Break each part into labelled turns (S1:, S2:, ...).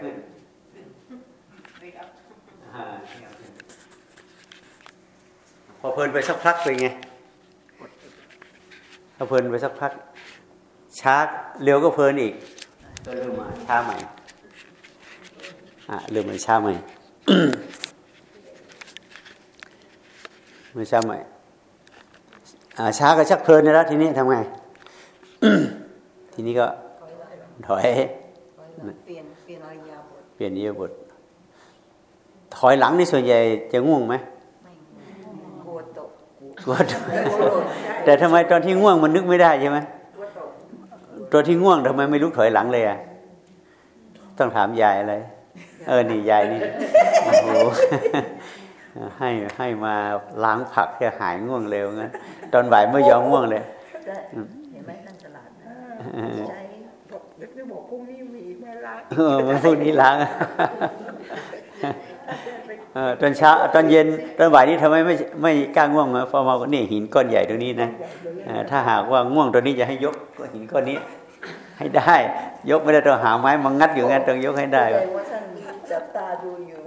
S1: ขึ้นพอเพลินไปสักพักเป็นไงพอเพลินไปสักพักช้าเร็วก็เพลินอีกก็เริ่มมาช้าใหม่อะเริ่มมาช้าใหม่มาช้าใหม่ช้าก็ชักเพลินแล้วทีนี้ทำไง ทีนี้ก็ถอย
S2: เปลี่ยนเปลี่ยนอริยาบท
S1: เปลี่ยนอิยาบทถอยหลังในส่วนใหญ่จะง่วงไหม
S2: กลัวตก
S1: กลัวแต่ทำไมตอนที่ง่วงมันนึกไม่ได้ใช่ไหมตัวที่ง่วงทำไมไม่ลุกถอยหลังเลยอะต้องถามยายอะไรเออนี่ยายนี่โอ้โหให้ให้มาล้างผักจะหายง่วงเร็วงั้นตอนบ่ายไม่ยอมง่วงเลย
S2: เห็นไหมนั่นฉลาดใช่
S3: เด็กบอกพรุ่งนี้มีแม่ ล้าง
S1: เออมันพรุ่งนี้ล้างตอนเช้าตอนเย็นตอนบ่ายนี้ทำไมไม่ไม่กล้าง่วงเพราะมานี่หินก้อนใหญ่ตรงนี้นะถ้าหากว่าง่วงตัวนี้จะให้ยกก็หินก้อนนี้ ให้ได้ ยกไม่ได้ต้องหาไม้มางัดอยู่งั้นต้องยกให้ได้ว่า
S2: ท่านจับตาดูอยู่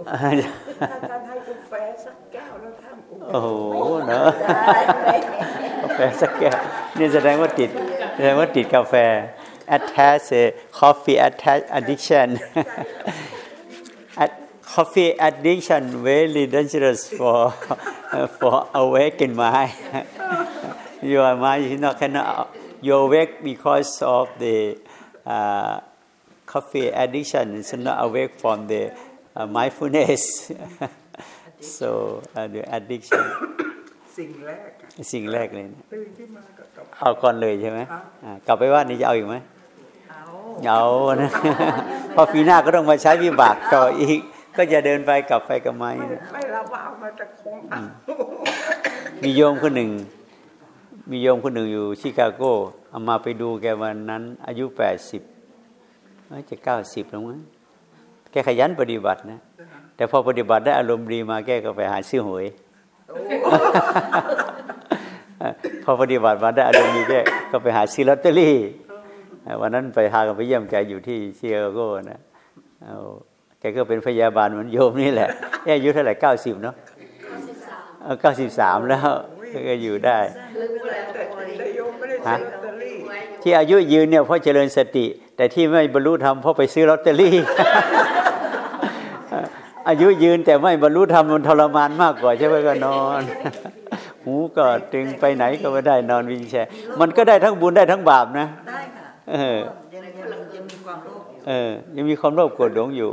S3: ท่านให้กาแฟสักแก้วแล้วท่าน
S1: โอ้โหเนอะกาแฟสักแก้วนี่แสดงว่าติดแสดงว่าติดกาแฟ attach a coffee attach addiction coffee addiction very dangerous for for awakened mind your mind is not cannot you awake because of the uh, coffee addiction it's not awake from the uh, mindfulness so uh, the addiction
S3: สิ่งแรก
S1: สิ่งแรกเลยเอาก่อนเลยใช่ไหมกลับไปว่านี่จะเอาอีกไหม เอานะพอปีหน้าก็ต้องมาใช้วิบากต่ออีก ก็จะเดินไปกลับไปกับไม้
S3: ไม่ระบามาจะคง
S1: มีโยมคนหนึ่ง มีโยมคนหนึ่งอยู่ชิคาโกเอามาไปดูแกวันนั้น อายุแปดสิบจะเก้าสิบแล้วมั้งแกขยันปฏิบัตินะ แต่พอปฏิบัติได้อารมณ์ดีมาแกก็ไปหาซื้อหวยพอปฏิบัติมาได้อารมณ์ดีแกก็ไปหาซื้อลอตเตอรี่ วันนั้นไปหากันไปเยี่ยมแกอยู่ที่ชิคาโกนะแกก็เป็นพยาบาลเหมือนโยมนี่แหละอายุเท่าไหร่เก้าสิบเนาะเก้าสิบสามแล้วก็อยู่ได้ฮะที่อายุยืนเนี่ยเพราะเจริญสติ แต่ที่ไม่บรรลุธรรมเพราะไปซื้อลอตเตอรี่ อายุยืนแต่ไม่บรรลุธรรมมันทรมานมากกว่าใช่ไหมก็นอน หูก็ตึงไปไหนก็ไม่ได้นอนวิงแชร์มันก็ได้ทั้งบุญได้ทั้งบาปนะ ได้ค่ะเออยังมีความโลภเออ ยังมีความโลภโกรธหลงอยู่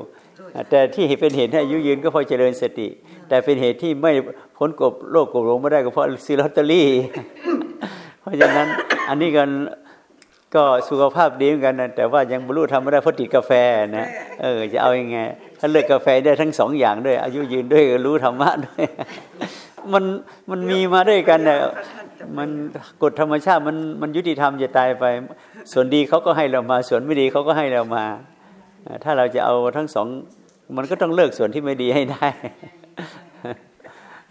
S1: แต่ที่เป็นเหตุให้อายุยืนก็เพราะเจริญสติ แต่เป็นเหตุที่ไม่พ้นกบโลกกบหลงไม่ได้ก็เพราะซื้อลอตเตอรี่ เพราะฉะนั้นอันนี้กันก็สุขภาพดีเหมือนกันนะแต่ว่ายังบรรลุทำไม่ได้เพราะติดกาแฟนะเออจะเอาอยัางไง ถ้าเลิกกาแฟได้ทั้งสองอย่างด้วย อายุยืนด้วยรู้ธรรมะด้วยมันมันมีมาด้วยกันเนี่ย มันกฎธรรมชาติมันมันยุติธรรมจะตายไป ส่วนดีเขาก็ให้เรามา ส่วนไม่ดีเขาก็ให้เรามา ถ้าเราจะเอาทั้งสอง มันก็ต้องเลิกส่วนที่ไม่ดีให้ได้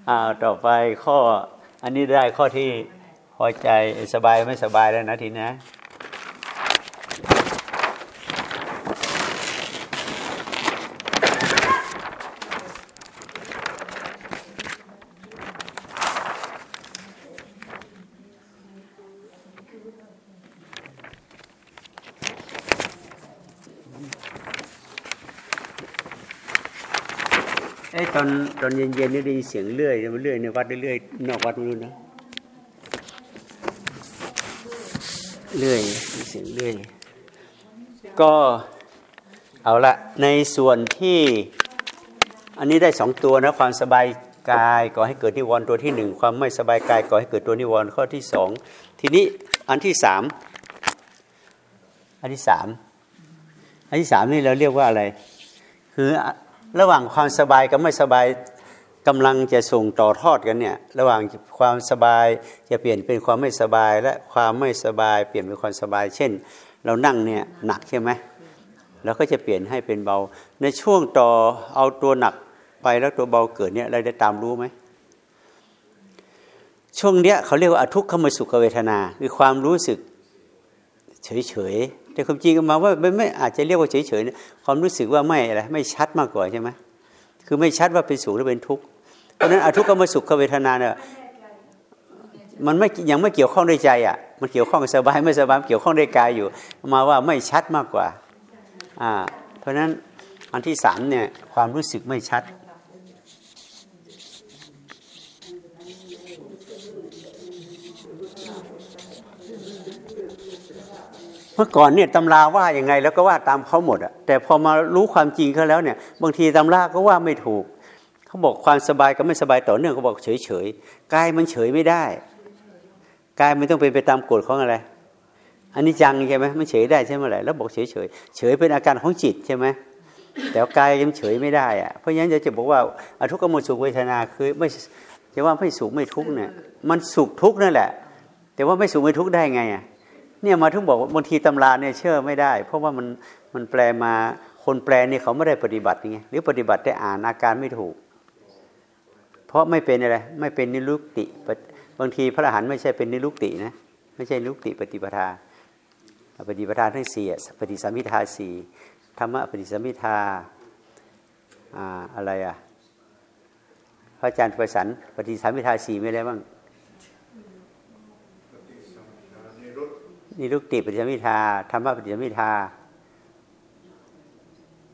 S1: อ้าวต่อไปข้อ อันนี้ได้ข้อที่พอใจสบายไม่สบายแล้วนะทีนะต อนตอนเย็นๆนี่ได้ยินเสียงเลื่อยมันเลื่อยในวัดเรื่อยๆนอกวัดไม่รู้นะเลื่อยเสียงเลื่อยก็เอาละในส่วนที่อันนี้ได้สองตัวนะความสบายกายก่อให้เกิดนิวรณ์ตัวที่หนึ่งความไม่สบายกายก่อให้เกิดตัวนิวรณ์ข้อที่สองทีนี้อันที่สามอันที่สามอันที่สามนี่เราเรียกว่าอะไร คือ ระหว่างความสบายกับไม่สบายกำลังจะส่งต่อทอดกันเนี่ยระหว่างความสบายจะเปลี่ยนเป็นความไม่สบาย และความไม่สบาย เปลี่ยนเป็นความสบาย เช่น เรานั่งเนี่ยหนักใช่ไหมแล้วก็จะเปลี่ยนให้เป็นเบา ในช่วงต่อเอาตัวหนักไปแล้วตัวเบาเกิดเนี่ยเราได้ตามรู้ไหมช่วงเนี้ยเขาเรียกว่าอทุกขมสุขเวทนา คือความรู้สึกเฉย แต่ความจริงก็มาว่าไม่ไม่อาจจะเรียกว่าเฉยๆนะความรู้สึกว่าไม่อะไรไม่ชัดมากกว่าใช่ไหมคือไม่ชัดว่าเป็นสุขหรือเป็นทุกข์เพราะนั้นอทุกขมสุขเวทนาเนี่ยมันไม่ยังไม่เกี่ยวข้องด้วยใจอะ มันเกี่ยวข้องกับสบายไม่สบายเกี่ยวข้องด้วยกายอยู่ มาว่าไม่ชัดมากกว่าอ่าเพราะฉะนั้นอันที่สามเนี่ยความรู้สึกไม่ชัด เมื่อก่อนเนี่ยตำราว่าอยังไง แล้วก็ว่าตามเขาหมดอะแต่พอมารู้ความจริงเขาแล้วเนี่ย บางทีตำราก็ว่าไม่ถูก เขาบอกความสบายกับไม่สบายต่อเนื่องเขาบอกเฉยเฉยๆกายมันเฉยไม่ได้กายมันต้องเป็นไปตามกฎของอะไรอันนี้จังใช่ไหมมันเฉยได้ใช่ไหมล่ะแล้วบอกเฉยเฉยเฉยเป็นอาการของจิตใช่ไหมแต่กายยังเฉยไม่ได้อะเพราะฉะนั้นจะบอกว่าอทุกขโมสุขเวทนาคือไม่จะว่าไม่สุขไม่ทุกเนี่ยมันสุขทุกนั่นแหละ แต่ว่าไม่สุขไม่ทุกได้ไงอะ เนี่ยมาถึงบอกบางทีตำราเนี่ยเชื่อไม่ได้ เพราะว่ามันมันแปลมาคนแปลเนี่ยเขาไม่ได้ปฏิบัติไงหรือปฏิบัติได้อ่านอาการไม่ถูก เพราะไม่เป็นอะไรไม่เป็นนิรุกติบางทีพระอรหันต์ไม่ใช่เป็นนิรุกตินะไม่ใช่นิรุกติปฏิปทา ปฏิปทาทั้งสี่ปฏิสัมพิทาสี่ธรรมะปฏิสัมพิทาอ่าอะไรอะพระอาจารย์ประสันปฏิสัมพิทาสี่ไม่ได้บ้าง นิรุกติปฏิสัมพิทาธรรมะปฏิสัมพิทา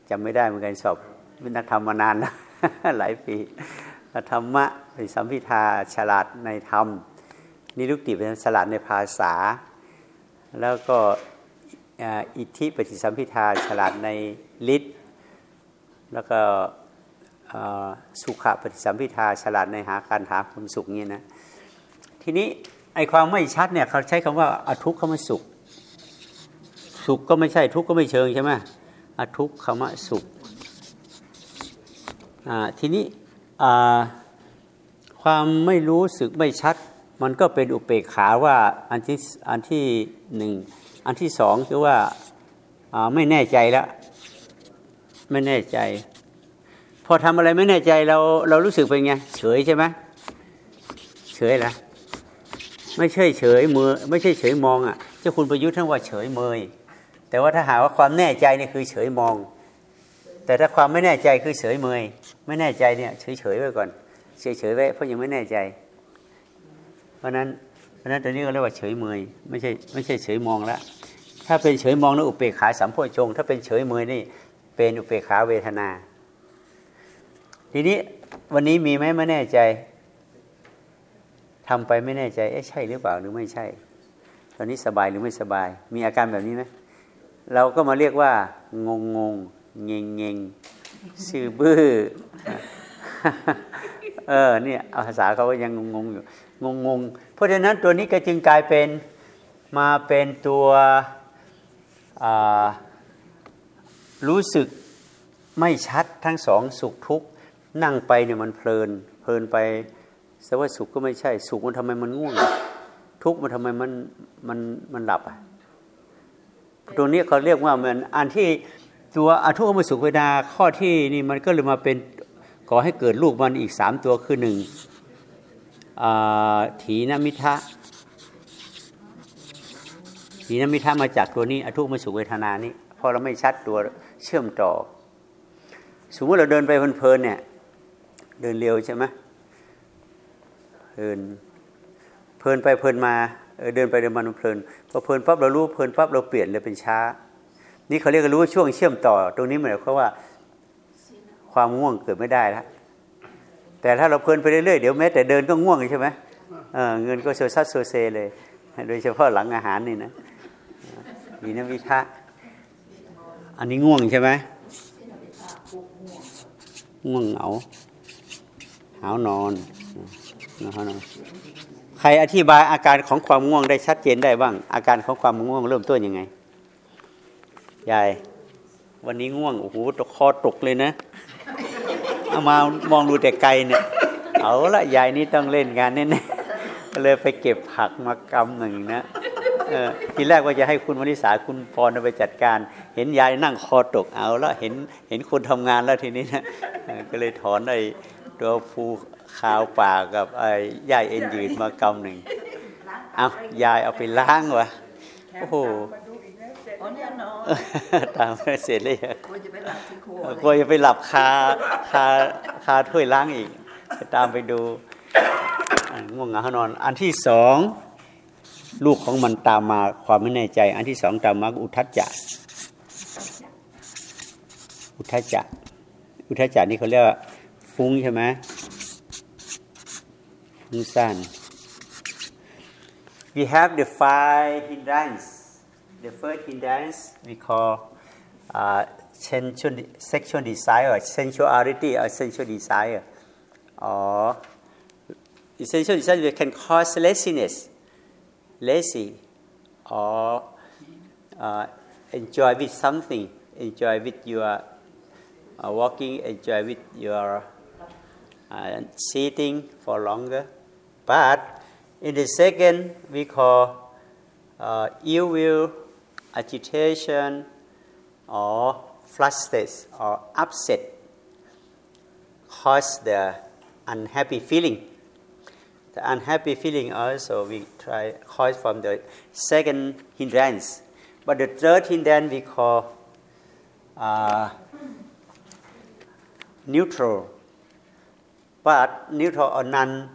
S1: จำไม่ได้เหมือนกันสอบเป็นนักธรรมมานานแล้วหลายปีธรรมะปฏิสัมพิทาฉลาดในธรรม นิรุกติเป็นฉลาดในภาษา แล้วก็อิทธิปฏิสัมพิทาฉลาดในฤทธิ์แล้วก็สุขปฏิสัมพิทาฉลาดในหาการหาความสุขเนี่ยนะทีนี้ ไอความไม่ชัดเนี่ยเขาใช้คำว่าอทุกขมสุข สุขก็ไม่ใช่ทุกข์ก็ไม่เชิงใช่ไหมอทุกขมสุขทีนี้ความไม่รู้สึกไม่ชัด มันก็เป็นอุเปกขาว่าอันที่อันที่หนึ่งอันที่สองคือว่าไม่แน่ใจแล้วไม่แน่ใจ พอทำอะไรไม่แน่ใจเราเรารู้สึกเป็นไงเฉยใช่ไหมเฉยละ ไม่ใช่เฉยมือ ไม่ใช่เฉยมองอะเจ้าคุณประยุทธ์ท่านว่าเฉยเมย แต่ว่าถ้าหาว่าความแน่ใจนี่คือเฉยมอง แต่ถ้าความไม่แน่ใจคือเฉยเมย ไม่แน่ใจเนี่ยเฉยเฉยไว้ก่อน เฉยเฉยไว้เพราะยังไม่แน่ใจ เพราะนั้นเพราะนั้นตอนนี้ก็เรียกว่าเฉยเมย ไม่ใช่ไม่ใช่เฉยมองแล้วถ้าเป็นเฉยมองนั่นอุเปกขาสัมโพชง ถ้าเป็นเฉยเมยนี่เป็นอุเปกขาเวทนา ทีนี้วันนี้มีไหมไม่แน่ใจ ทำไปไม่แน่ใจเอ๊ะใช่หรือเปล่าหรือไม่ใช่ ตอนนี้สบายหรือไม่สบาย มีอาการแบบนี้ไหมเราก็มาเรียกว่า งงงงเงงเงงซื่อบื้อเออเนี่ยภาษาเขาก็ยังงงๆอยู่งงงเพราะฉะนั้นตัวนี้ก็จึงกลายเป็นมาเป็นตัวรู้สึกไม่ชัดทั้งสองสุขทุกข์นั่งไปเนี่ยมันเพลิน เพลินไป แต่ว่าสุขก็ไม่ใช่ สุขมันทำไมมันง่วง ทุกข์มันทำไมมันมันมันหลับอะตัวนี้เขาเรียกว่าเหมือนอันที่ตัวอทุกขมสุขเวทนาข้อที่นี่มันก็เลยมาเป็นก่อให้เกิดลูกมันอีกสามตัวคือหนึ่งถีนมิทะถีนมิทะมาจากตัวนี้อทุกขมสุขเวทนานี้พอเราไม่ชัดตัวเชื่อมต่อสมมติเราเดินไปเพลินๆเนี่ย เดินเร็วใช่ไหม เพลินเพลินไปเพลินมาเดินไปเดินมาเพลินพอเพลินปั๊บเรารู้เพลินปั๊บเราเปลี่ยนเลยเป็นช้า นี่เขาเรียกรู้ช่วงเชื่อมต่อ ตรงนี้หมายความว่าความง่วงเกิดไม่ได้แล้วแต่ถ้าเราเพลินไปเรื่อยๆเดี๋ยวแม้แต่เดินก็ง่วงใช่ไหมเเงินก็โซซัสโซเซเลย โดยเฉพาะหลังอาหารนี่นะมีนวิทะอันนี้ง่วงใช่ไหมง่วงเหงาหาวนอน นะใครอธิบายอาการของความง่วงได้ชัดเจนได้บ้าง อาการของความง่วงเริ่มต้นยังไงยายวันนี้ง่วงโอ้โหตกคอตกเลยนะเอามามองดูแต่ไกลเนี่ย เอาละยายนี่ต้องเล่นงานแน่ๆก็เลยไปเก็บผักมากำหนึ่งนะทีแรกว่าจะให้คุณวนิสาคุณพรไปจัดการ เห็นยายนั่งคอตกเอาแล้วเห็นเห็นคนทำงานแล้วทีนี้นะก็เลยถอนไอ้ ตัวภูขาวปากกับไอ้ยายเอ็นยืดมากำหนึ่งเอายายเอาไปล้างวะโอ้โห
S2: อ๋อเนี่ยนอน
S1: ตามเสร็จเลยง
S2: กลัวจะไปหลับที่ครัว
S1: กลัวจะไปหลับคาคาคาถ้วยล้างอีกไปตามไปดูอะง่วงเหงาเขานอน อันที่สองลูกของมันตามมาความไม่แน่ใจ อันที่สองตามมาอุทัจจะอุทัจจะอุทัจจะนี่เขาเรียกว่า ฟุ้งใช่ไหมฟุ้งซ่าน we have the five hindrance the first hindrance we call uh, sensual, sexual desire, sensuality or sensual desire. Or essential desire can cause laziness, lazy, or uh, enjoy with something, enjoy with your uh, walking, enjoy with your uh, sitting for longer. But in the second, we call uh, ill will, agitation, or flustered or upset cause the unhappy feeling. The unhappy feeling also we try cause from the second hindrance. But the third hindrance we call uh, neutral. But neutral or non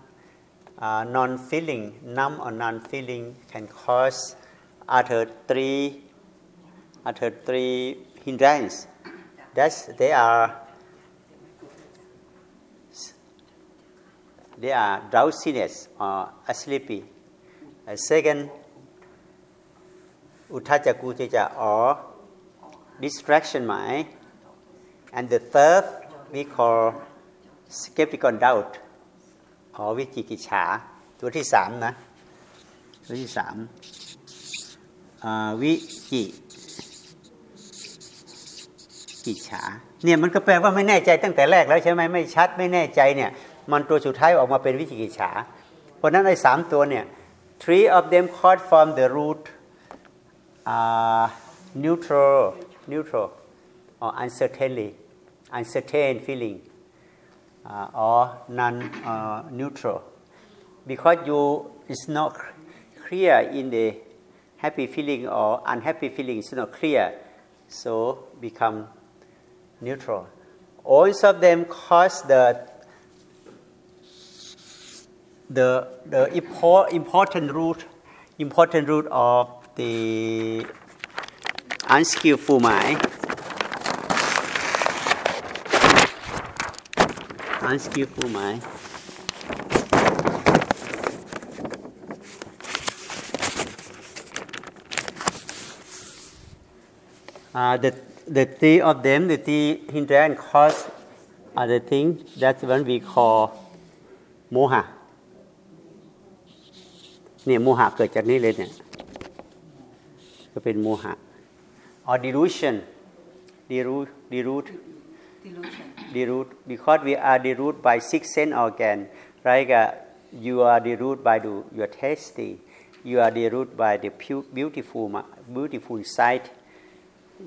S1: uh, non-feeling, numb or non-feeling can cause other three other three hindrance. That's they are they are drowsiness or sleepy. A second, uttaja kujaja or distraction mind. And the third we call skeptical doubt or วิจิกิจฉา ตัวที่สามนะ ตัวที่สามวิจิกิจฉาเนี่ยมันก็แปลว่าไม่แน่ใจตั้งแต่แรกแล้วใช่ไหมไม่ชัดไม่แน่ใจเนี่ย มันตัวสุดท้ายออกมาเป็นวิจิกิจฉา เพราะฉะนั้นไอ้สามตัวเนี่ย three of them caught from the root uh, neutral neutral or uncertainly uncertain feeling uh, or non uh, neutral. Because you is not clear in the happy feeling or unhappy feeling is not clear. So become neutral. All of them cause the the the impor- important root important root of the unskillful mind unskillful mind uh, the the three of them the three hindrance cause are the thing that's what we call โมหะเนี่ยโมหะเกิดจากนี้เลยเนี่ยก็เป็นโมหะ or delusion delude delude
S2: delusion
S1: delude because we are delude by six sense organ like uh, you are delude by the, your tasting you are delude by the pu- beautiful ma- beautiful sight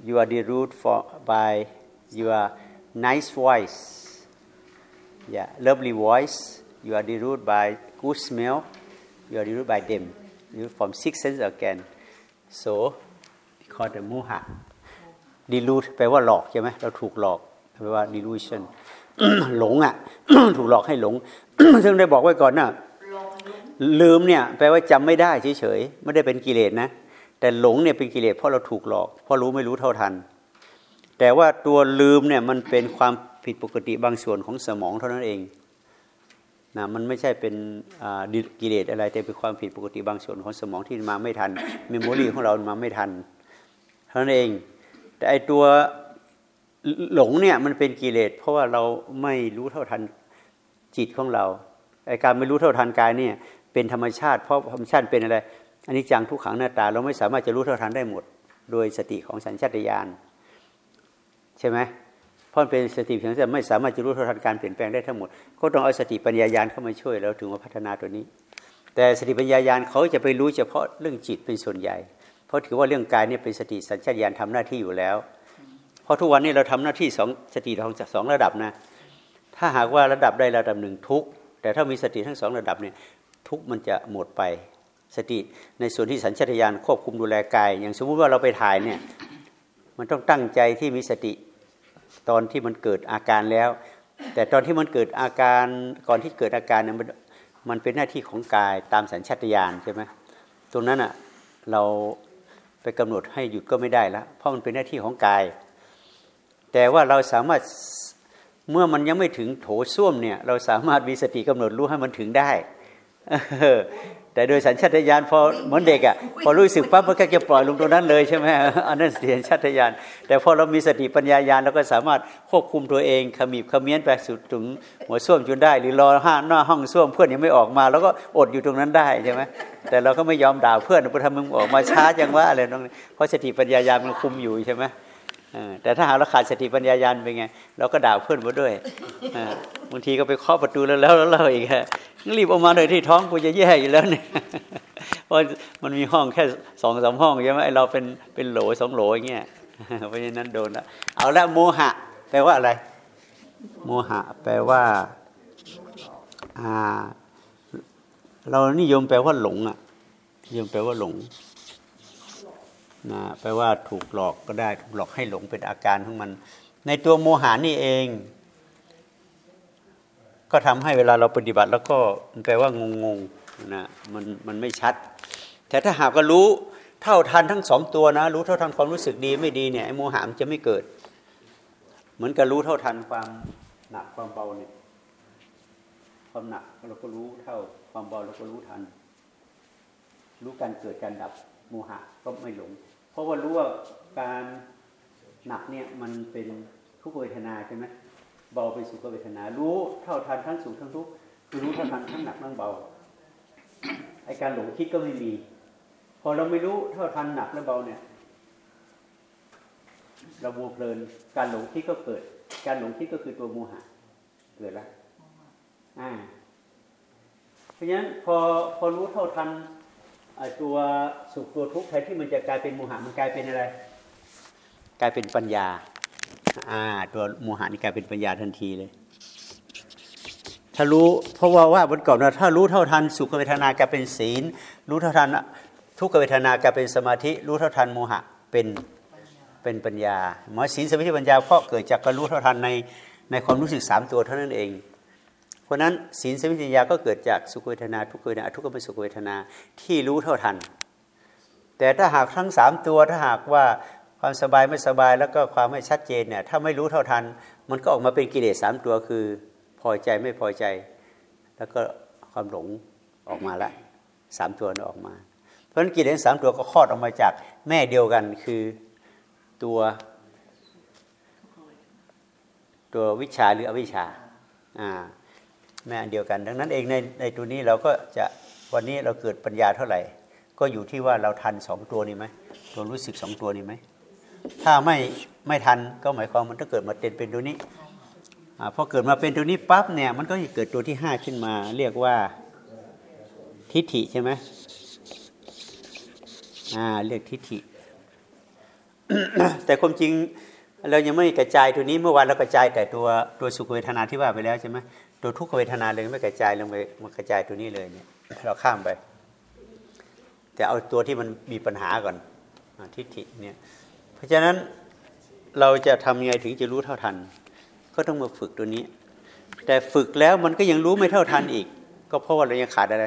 S1: you are delude for by your nice voice yeah lovely voice you are delude by good smell you are deluded by them you from six sense organ so called the moha delude แปลว่าหลอกใช่ไหมเราถูกหลอก แปลว่า delusion หลงอะ ถูกหลอกให้หลง ซึ่งได้บอกไว้ก่อนนะลืมเนี่ย แปลว่าจำไม่ได้เฉยๆไม่ได้เป็นกิเลสนะ แต่หลงเนี่ยเป็นกิเลสเพราะเราถูกหลอก เพราะรู้ไม่รู้เท่าทัน แต่ว่าตัวลืมเนี่ยมันเป็นความผิดปกติบางส่วนของสมองเท่านั้นเองนะมันไม่ใช่เป็นกิเลสอะไร แต่เป็นความผิดปกติบางส่วนของสมองที่มาไม่ทัน memory ของเรามาไม่ทันเท่านั้นเอง แต่ไอตัว หลงเนี่ยมันเป็นกิเลสเพราะว่าเราไม่รู้เท่าทันจิตของเราไอการไม่รู้เท่าทันกายเนี่ย เป็นธรรมชาติ เพราะธรรมชาติเป็นอะไรอันนี้จังทุกขังหน้าตา เราไม่สามารถจะรู้เท่าทันได้หมด โดยสติของสัญชาตญาณใช่ไหมเพราะมันเป็นสติเพียงแต่ไม่สามารถจะรู้เท่าทันการเปลี่ยนแปลงได้ทั้งหมด ก็ต้องเอาสติปัญญายาณเข้ามาช่วยเราถึงมาพัฒนาตัวนี้ แต่สติปัญญายาณเขาจะไปรู้เฉพาะเรื่องจิตเป็นส่วนใหญ่ เพราะถือว่าเรื่องกายเนี่ยเป็นสติสัญชาตญาณทำหน้าที่อยู่แล้ว เพราะทุกวันนี้เราทำหน้าที่สองสติของสองระดับนะ ถ้าหากว่าระดับใดระดับหนึ่งทุกแต่ถ้ามีสติทั้งสองระดับเนี่ยทุกมันจะหมดไปสติในส่วนที่สัญชาตญาณควบคุมดูแลกาย อย่างสมมุติว่าเราไปถ่ายเนี่ยมันต้องตั้งใจที่มีสติตอนที่มันเกิดอาการแล้ว แต่ตอนที่มันเกิดอาการก่อนที่เกิดอาการเนี่ยมันมันเป็นหน้าที่ของกายตามสัญชาตญาณใช่ไหมตรงนั้นอะเราไปกำหนดให้หยุดก็ไม่ได้ล้วเพราะมันเป็นหน้าที่ของกาย แต่ว่าเราสามารถเมื่อมันยังไม่ถึงโถส้วมเนี่ย เราสามารถมีสติกำหนดรู้ให้มันถึงได้แต่โดยสัญชาตญาณพอเหมือนเด็กอะพอรู้สึกปั๊บมันก็จะปล่อยลงตรงนั้นเลยใช่ไหมอันนั้นเสียญชาตญาณแต่พอเรามีสติปัญญาญาณเราก็สามารถควบคุมตัวเองขมิบขมิ้นไปสุดถึงหัวส้วมจนได้ หรือรอห้าหน้าห้องส้วมเพื่อนยังไม่ออกมา แล้วก็อดอยู่ตรงนั้นได้ใช่ไหมแต่เราก็ไม่ยอมด่าเพื่อนเพราะทำมึงออกมาช้าจังว่าอะไรน้เพราะสติปัญญาญาณมันคุมอยู่ใช่ไหม แต่ถ้าหากเราขาดสติปัญญาญาณเป็นไง เราก็ด่าเพื่อนมาด้วยบางทีก็ไปเคาะประตูแล้วแล้วแล้วอีกฮะรีบออกมาเลยที่ท้องกูจะแย่อยู่แล้วเนี่ยเพราะมันมีห้องแค่สองสามห้องใช่ไหมเราเป็นเป็นโหลสองโหลอย่างเงี้ยเพราะฉะนั้นโดนละเอาละโมหะ แปลว่าอะไร โมหะ แปลว่าอ่า เรานิยมแปลว่าหลงอะนิยมแปลว่าหลง นะแปลว่าถูกหลอกก็ได้ถูกหลอกให้หลงเป็นอาการของมัน ในตัวโมหานี่เอง ก็ทำให้เวลาเราปฏิบัติ แล้วก็แปลว่างงงนะมันมันไม่ชัด แต่ถ้าหากว่ารู้เท่าทันทั้งสองตัวนะ รู้เท่าทันความรู้สึกดีไม่ดีเนี่ยโมหะมันจะไม่เกิด เหมือนกับรู้เท่าทันความหนักความเบาเนี่ยความหนักเราก็รู้เท่าความเบาเราก็รู้ทัน รู้การเกิดการดับโมหะก็ไม่หลง ราะว่ารู้ว่าการหนักเนี่ยมันเป็นทุกเวทนาใช่ไหมเบาเป็นสุขเวทนา รู้เท่าทันทั้งสุขทั้งทุกข์คือรู้เท่าทันทั้งหนักทั้งเบาไอการหลงคิดก็ไม่มี พอเราไม่รู้เท่าทันหนักและเบาเนี่ย เราโมเพลิน การหลงคิดก็เกิด การหลงคิดก็คือตัวโมหะเกิดแล้วอ่าเพราะฉะนั้นพอพอรู้เท่าทัน ตัวสุขตัวทุกข์แทนที่มันจะกลายเป็นโมหะมันกลายเป็นอะไร กลายเป็นปัญญา อ่า ตัวโมหะนี่กลายเป็นปัญญาทันทีเลย ถ้ารู้เพราะว่าว่าบนก่อนว่าถ้ารู้เท่าทันสุขเวทนากลายเป็นศีล รู้เท่าทันทุกขเวทนากลายเป็นสมาธิ รู้เท่าทันโมหะเป็นเป็นปัญญาหมอศีลสมาธิปัญญาเพราะเกิดจากการรู้เท่าทันในในความรู้สึกสามตัวเท่านั้นเอง เพราะนั้นศีลสมิทยาก็เกิดจากสุขเวทนาทุกเวทนาทุกขเป็นสุขเวทนาที่รู้เท่าทัน แต่ถ้าหากทั้งสามตัวถ้าหากว่าความสบายไม่สบายแล้วก็ความไม่ชัดเจนเนี่ยถ้าไม่รู้เท่าทัน มันก็ออกมาเป็นกิเลสสามตัวคือ พอใจไม่พอใจ แล้วก็ความหลงออกมาละสามตัวนั้นออกมา เพราะฉะนั้นกิเลสสามตัวก็คลอดออกมาจากแม่เดียวกันคือตัวตัววิชาหรืออวิชาอ่า แม่อันเดียวกัน ดังนั้นเองในในตัวนี้เราก็จะวันนี้เราเกิดปัญญาเท่าไหร่ ก็อยู่ที่ว่าเราทันสองตัวนี้ไหมตัวรู้สึกสองตัวนี้ไหมถ้าไม่ไม่ทันก็หมายความมันต้องเกิดมาเป็นเป็นตัวนี้อพอเกิดมาเป็นตัวนี้ปั๊บเนี่ยมันก็จะเกิดตัวที่ห้าขึ้นมา เรียกว่าทิฏฐิใช่ไหมอ่าเรียกทิฏฐิ แต่ความจริงเรายังไม่กระจายตัวนี้เมื่อวานเรากระจายแต่ตัวตัวสุขเวทนาที่ว่าไปแล้วใช่ไหม ตัวทุกขเวทนาเลยไม่กระจายลงไปมันกระจายตัวนี้เลยเนี่ย เราข้ามไป แต่เอาตัวที่มันมีปัญหาก่อนทิฏฐิเนี่ย เพราะฉะนั้นเราจะทำยังไงถึงจะรู้เท่าทัน ก็ต้องมาฝึกตัวนี้ แต่ฝึกแล้วมันก็ยังรู้ไม่เท่าทันอีก ก็เพราะว่าเรายังขาดอะไร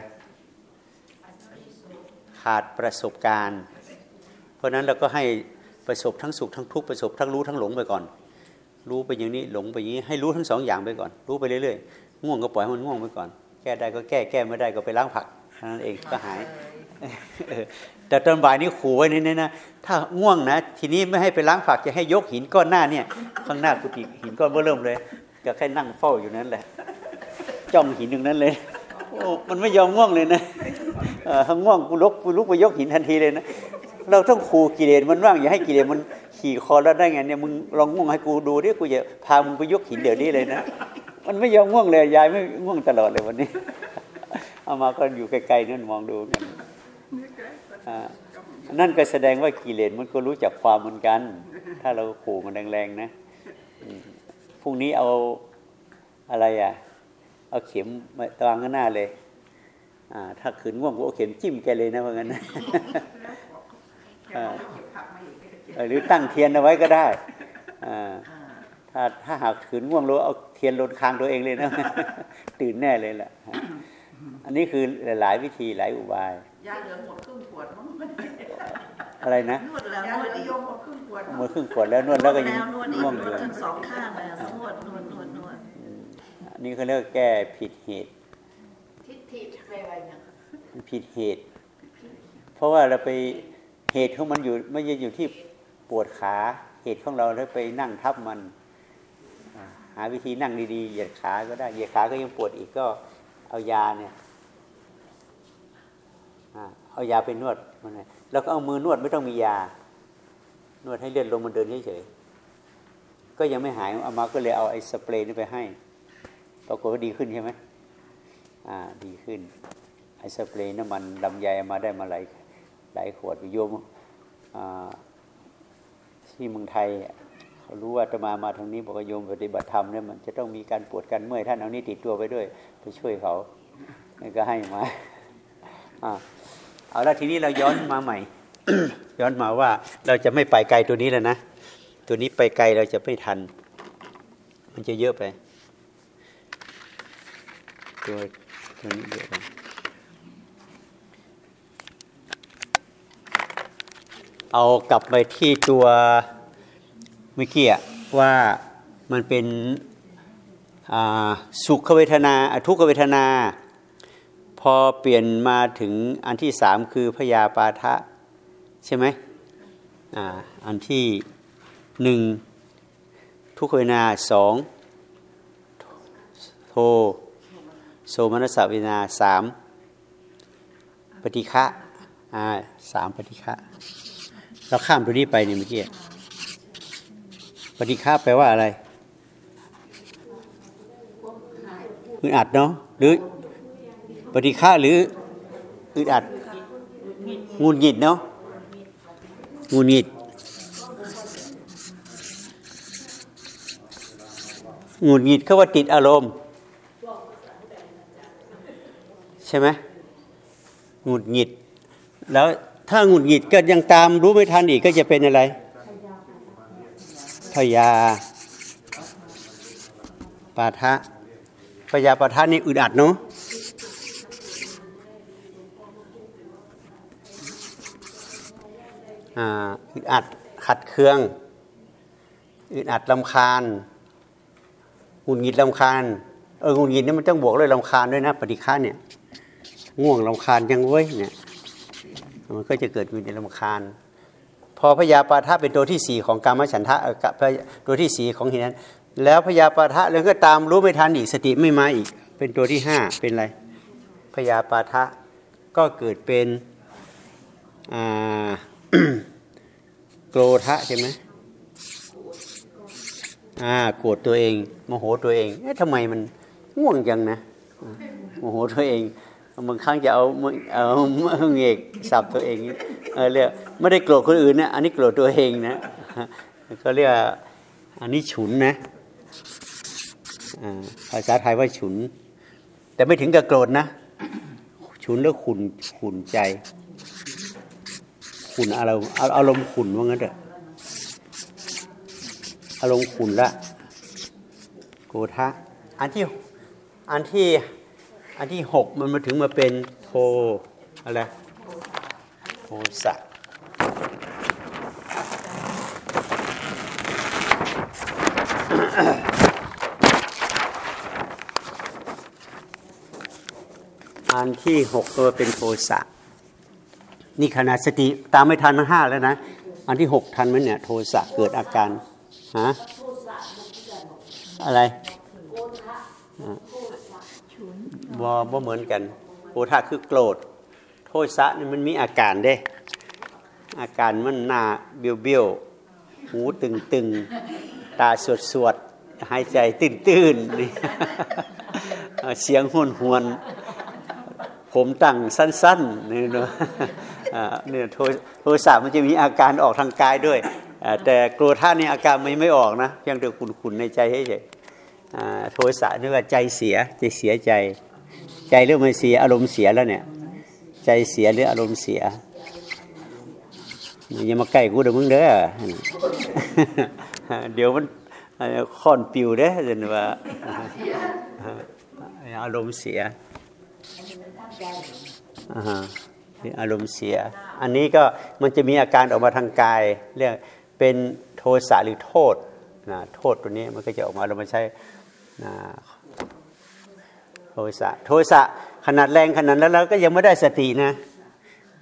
S1: ขาดประสบการณ์ เพราะนั้นเราก็ให้ประสบทั้งสุขทั้งทุกข์ประสบทั้งรู้ทั้งหลงไปก่อน รู้ไปอย่างนี้หลงไปอย่างนี้ให้รู้ทั้งสองอย่างไปก่อน รู้ไปเรื่อยๆง่วงก็ปล่อยมันง่วงไปก่อน แก้ได้ก็แก้แก้ไม่ได้ก็ไปล้างผักนั่นเองก็หายแต่ตอนบ่ายนี้ขู่ไว้นี่นะถ้าง่วงนะ ทีนี้ไม่ให้ไปล้างผักจะให้ยกหินก้อนหน้าเนี่ย ข้างหน้ากุฏิหินก้อนเริ่มเลยก็แค่นั่งเฝ้าอยู่นั้นแหละจ้องหินหนึ่งนั้นเลยโอ้มันไม่ยอมง่วงเลยนะเออง่วงกูลุกกูลุกไปยกหินทันทีเลยนะเราต้องขู่กิเลสมันว่างอย่าให้กิเลสมัน ขี่คอแล้วได้ไงเนี่ยมึงลองง่วงให้กูดูดิกูจะพามึงไปยกหินเดี๋ยวนี้เลยนะมันไม่ยอมง่วงเลยยายไม่ง่วงตลอดเลยวันนี้ เอามาก็อยู่ไกลๆนั่นมองดูกันนั่นก็แสดงว่ากิเลสมันก็รู้จักความเหมือนกัน ถ้าเราขู่มันแรงๆนะพรุ่งนี้เอาอะไรอะ เอาเข็มมาตวางข้างหน้าเลย อ่า ถ้าขืนง่วงก็เอาเข็มจิ้มแกเลยนะเพราะงั้นนะ หรือตั้งเทียนเอาไว้ก็ได้อ่าถ้าถ้าหากขืนง่วงรู้เอาเทียนลนคางตัวเองเลยนะตื่นแน่เลยแหละอันนี้คือหลายๆวิธีหลายอุบาย
S3: ยาเหลือหมดครึ่งขวดมั้ง
S1: อะไรนะ
S2: นวดแล้ว
S3: ยาน
S2: ว
S3: เห
S2: ด
S3: ลือ
S2: อี
S3: โย
S2: ก
S3: มหมดครึ่งขวด
S1: หมดครึ่งขวดแล้วนวดแล้วก็ยัง
S2: นวดอีก
S1: ง่วงอยู่
S2: ทั้งสองข้างเลยนวดนวดนวดนวด
S1: อันนี้เขาเรียกแก้ผิดเหตุ
S3: ทิฏฐิแปลอะไรเนี่ย
S1: ผิดเหตุ เพราะว่าเราไปเหตุของมันอยู่ไม่ใช่อยู่ที่ ปวดขาเหตุของเราแล้วไปนั่งทับมัน หาวิธีนั่งดีๆเหยียดขาก็ได้เหยียดขาก็ยังปวดอีกก็เอายาเนี่ยเอายาไปนวดมันแล้วก็เอามือนวดไม่ต้องมียา นวดให้เลือดลมมันเดินเฉยๆก็ยังไม่หายเอามาก็เลยเอาไอ้สเปรย์นี่ไปให้ปรากฏว่าดีขึ้นใช่ไหมอ่าดีขึ้นไอ้สเปรย์น้ำมันลำไยมาได้มาหลายหลายขวดโยมอ่า ที่เมืองไทยเขารู้ว่าจะมามาทางนี้บอกว่าโยมปฏิบัติธรรมเนี่ยมันจะต้องมีการปวดการเมื่อยท่านเอานี่ติดตัวไปด้วย ไปช่วยเขานี่ก็ให้มาอเอาละทีนี้เราย้อนมาใหม่ ย้อนมาว่าเราจะไม่ไปไกลตัวนี้แล้วนะตัวนี้ไปไกลเราจะไม่ทัน มันจะเยอะไปตัวตัวนี้เยอะไป เอากลับไปที่ตัวเมื่อกี้ว่ามันเป็นสุขเวทนาทุกขเวทนา พอเปลี่ยนมาถึงอันที่สามคือพยาปาทะ ใช่ไหมออันที่หนึ่งทุกขเวทนาสองโทโสมนัสสเวทนาสามปฏิฆะอ่าสามปฏิฆะ เราข้ามตัวนี้ไปเนี่ยเมื่อกี้ปฏิฆาแปลว่าอะไรอึดอัดเนาะหรือปฏิฆาหรืออึดอัดงุนหงิดเนาะงุนหงิดงุนหงิดเขาว่าติดอารมณ์ ใช่ไหมงุนหงิดแล้ว ถ้าหงุดหงิดก็ยังตามรู้ไม่ทันอีกก็จะเป็นอะไรพยาปาทะพยาปาทะนี่อึดอัดเนาะอ่าอึดอัดขัดเคืองอึดอัดลำคาญหงุดหงิดลำคาญเออหงุดหงิดนี่มันต้องบวกด้วยลำคาญด้วยนะ ปฏิฆาเนี่ย ง่วงลำคาญยังเว้ยเนี่ย มันก็จะเกิดมีในลำคาญ พอพยาปาทะเป็นตัวที่สี่ของกามฉันทะกับตัวที่สี่ของหินนั้น แล้วพยาปาทะแล้วก็ตามรู้ไม่ทันอีกสติไม่มาอีก เป็นตัวที่ห้าเป็นอะไรพยาปาทะก็เกิดเป็นโกรธะใช่ไหมอ่าโกรธตัวเองโมโหตัวเองเอ๊ะทำไมมันง่วงจังนะโมโหตัวเอง บางครั้งจะเอาเอามือเอกสับตัวเองเออเรียกไม่ได้โกรธคนอื่นนะอันนี้โกรธตัวเองนะก็เรียกอันนี้ฉุนนะภาษาไทยว่าฉุน แต่ไม่ถึงกับโกรธนะ ฉุนแล้วขุนขุนใจ ขุนอารมณ์อารมณ์ขุนว่างั้นเถอะอารมณ์ขุนละโกธะอันที่อันที่ อันที่หกมันมาถึงมาเป็นโทอะไรโทสะอันที่หกตัวเป็นโทสะนี่ขนาดสติตามไม่ทันทั้งห้าแล้วนะ อันที่หกทันไหมเนี่ย โทสะเกิดอาการฮะอะไร บ่บ่เหมือนกันโอทาคือโกรธ โทสะนี่มันมีอาการเด้ อาการมันหน้าเบี้ยวเบี้ยวหูตึงตึงตาสวดสวดหายใจตื้นตื้นเสียงหวนหวนผมตั้งสั้นๆนี่เนาะเนี่ยโทโทสะมันจะมีอาการออกทางกายด้วย แต่โกรธานี่อาการมันไม่ออกนะเพียงแต่ขุนๆในใจเฉยๆอ่าโทสะนี่ว่าใจเสียใจเสียใจ ใจเริ่มไม่เสียอารมณ์เสียแล้วเนี่ย ใจเสียหรืออารมณ์เสียอย่ามาใกล้กูเดี๋ยวมึงเด้อเดี๋ยวมันค่อนปิวเด้อจนว่าอารมณ์เสียอารมณ์เสีย อันนี้ก็มันจะมีอาการออกมาทางกายเรียกเป็นโทสะหรือโทษนะโทษตัวนี้มันก็จะออกมาเรามาใช้ โทสะโทสะขนาดแรงขนาดนั้นแล้วก็ยังไม่ได้สตินะ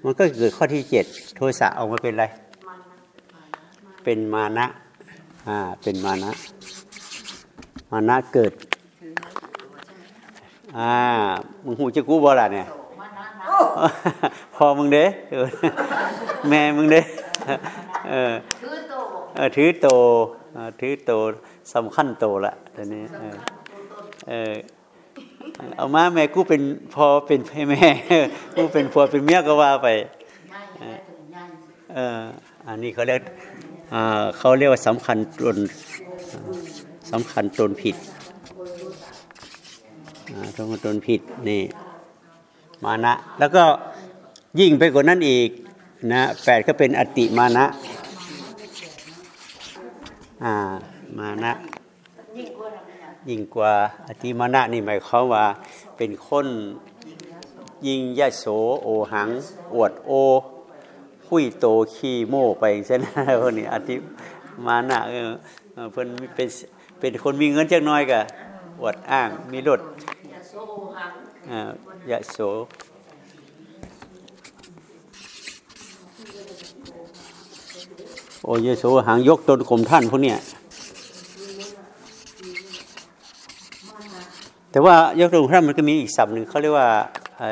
S1: มันก็เกิดข้อที่เจ็ดโทสะออกมาเป็นอะไร เป็นมานะอ่าเป็นมานะ มานะเกิดอ่ามึงหูจะกู้บ่ล่ะเนี่ยพอมึงเด้ออแม่มึงเด้เออเออถือโตถือโตสำคัญโตละตอนนี้เออ เอามาแม่กูเป็นพอเป็นแม่กูเป็นผัวเป็นเมียก็ว่าไปเอออันนี้เขาเรียกอ่าเขาเรียกว่าสำคัญตนสำคัญตนผิดสำคัญตนผิดนี่มานะ แล้วก็ยิ่งไปกว่านั้นอีกนะแปดก็เป็นอติมานะ อ่า มานะ ยิ่งกว่าอติมานะนี่หมายความว่าเป็นคนยิ่งยโสโอหัง อวดโอคุยโตขี้โม่ไปเช่นนั้นพวกนี้อติมานะเออเพิ่นเป็นเป็นคนมีเงินจักน้อยกะอวดอ้างมีรถอ่ายะโสโอ้ยโสหางยกตนข่มท่านพวกเนี้ย แต่ว่ายกตนข่มท่านมันก็มีอีกศัพท์หนึ่งเขาเรียกว่าไอ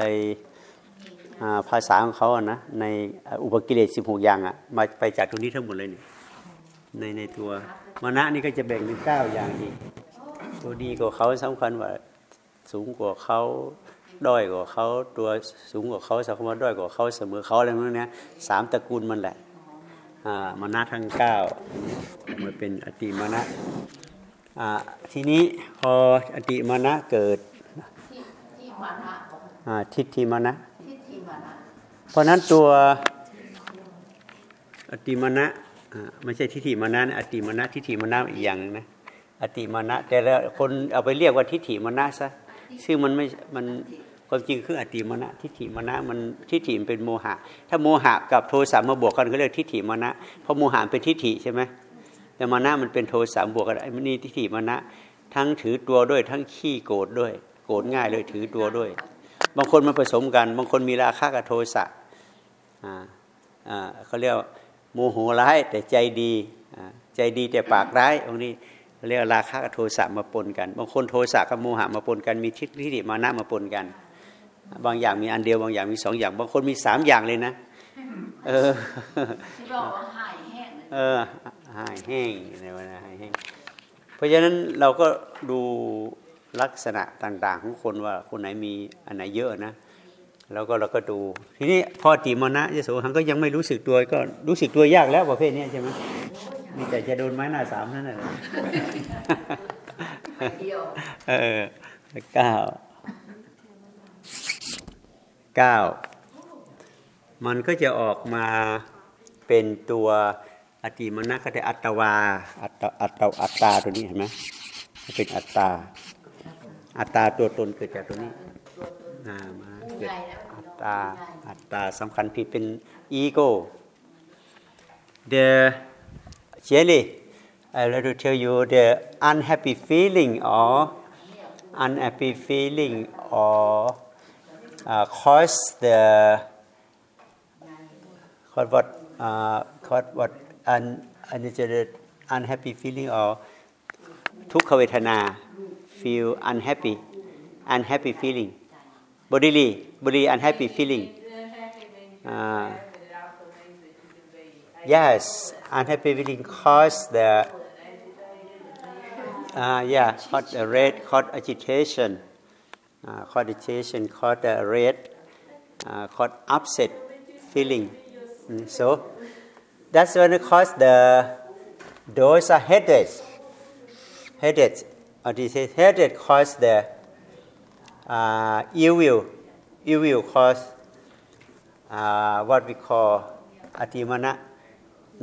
S1: ภาษาของเขาอะนะในอุปกิเลสสิบหกอย่างอะมาไปจากตรงนี้ทั้งหมดเลยเนี่ยในในตัวมานะนี่ก็จะแบ่งเป็นเก้าอย่างอีกตัวดีกว่าเขาสำคัญว่าสูงกว่าเขาด้อยกว่าเขาตัวสูงกว่าเขาสำคัญว่าด้อยกว่าเขาเสมอเขาอะไรพวกนี้สามตระกูลมันแหละมานะทั้งเก้ามันเป็นอติมานะ ทีนี้พออติมานะเกิดทิฏฐิมานะ เพราะนั้นตัวอติมานะไม่ใช่ทิฏฐิมานะอติมานะทิฏฐิมานะอีกอย่างนึงนะอติมานะ แต่ละคนเอาไปเรียกว่าทิฏฐิมานะซะซึ่งมันไม่มันความจริงคืออติมานะทิฏฐิมานะมันทิฏฐิมันเป็นโมหะ ถ้าโมหะกับโทสะมาบวกกันก็เรียกทิฏฐิมานะเพราะโมหะเป็นทิฏฐิใช่ไหม แต่มานะมันเป็นโทสะบวกกันไอ้มันนี่ทิฏฐิมานะ ทั้งถือตัวด้วย ทั้งขี้โกรธด้วย โกรธง่ายเลยถือตัวด้วย บางคนมันผสมกัน บางคนมีราคะกับโทสะอ่าอ่าเขาเรียกโมโหร้ายแต่ใจดีใจดีแต่ปากร้ายตรงนี้เรียกราคะกับโทสะมาปนกัน บางคนโทสะกับโมหะมาปนกัน มีทิฏฐิมานะมาปนกัน บางอย่างมีอันเดียวบางอย่างมีสองอย่าง บางคนมีสามอย่างเลยนะ เออที่บอกว่าหายแห้งเออ หายแห้งอะไรวะนะหายแห้งเพราะฉะนั้นเราก็ดูลักษณะต่าง ๆ ของคนว่าคนไหนมีอันไหนเยอะนะแล้วก็เราก็ดู ทีนี้พอติมนะยโสหังก็ยังไม่รู้สึกตัวก็รู้สึกตัวยากแล้วประเภทนี้ใช่ไหมมีแต่จะโดนไม้หน้าสามนั่นแหละเออเก้าเก้ามันก็จะออกมาเป็นตัว อติมนะก็ได้อัตวา อัตอัตอัตตาตัวนี้เห็นไหมเป็นอัตตา อัตตาตัวตนเกิดจากตัวนี้นามาเกิดอัตตาอัตตาสำคัญผิดเป็นอีโก้ the jelly I like to tell you the unhappy feeling or unhappy feeling or uh, cause the cause what uh, cause what un, unhappy feeling or tukha feel unhappy, unhappy feeling, bodily, bodily unhappy feeling. Uh, yes, unhappy feeling cause the uh, yeah, cause the red, cause agitation, uh, agitation, cause the red, uh, upset feeling. Mm, so that's when it cause the those are headaches headaches or this headache cause the uh, evil evil cause uh, what we call atimana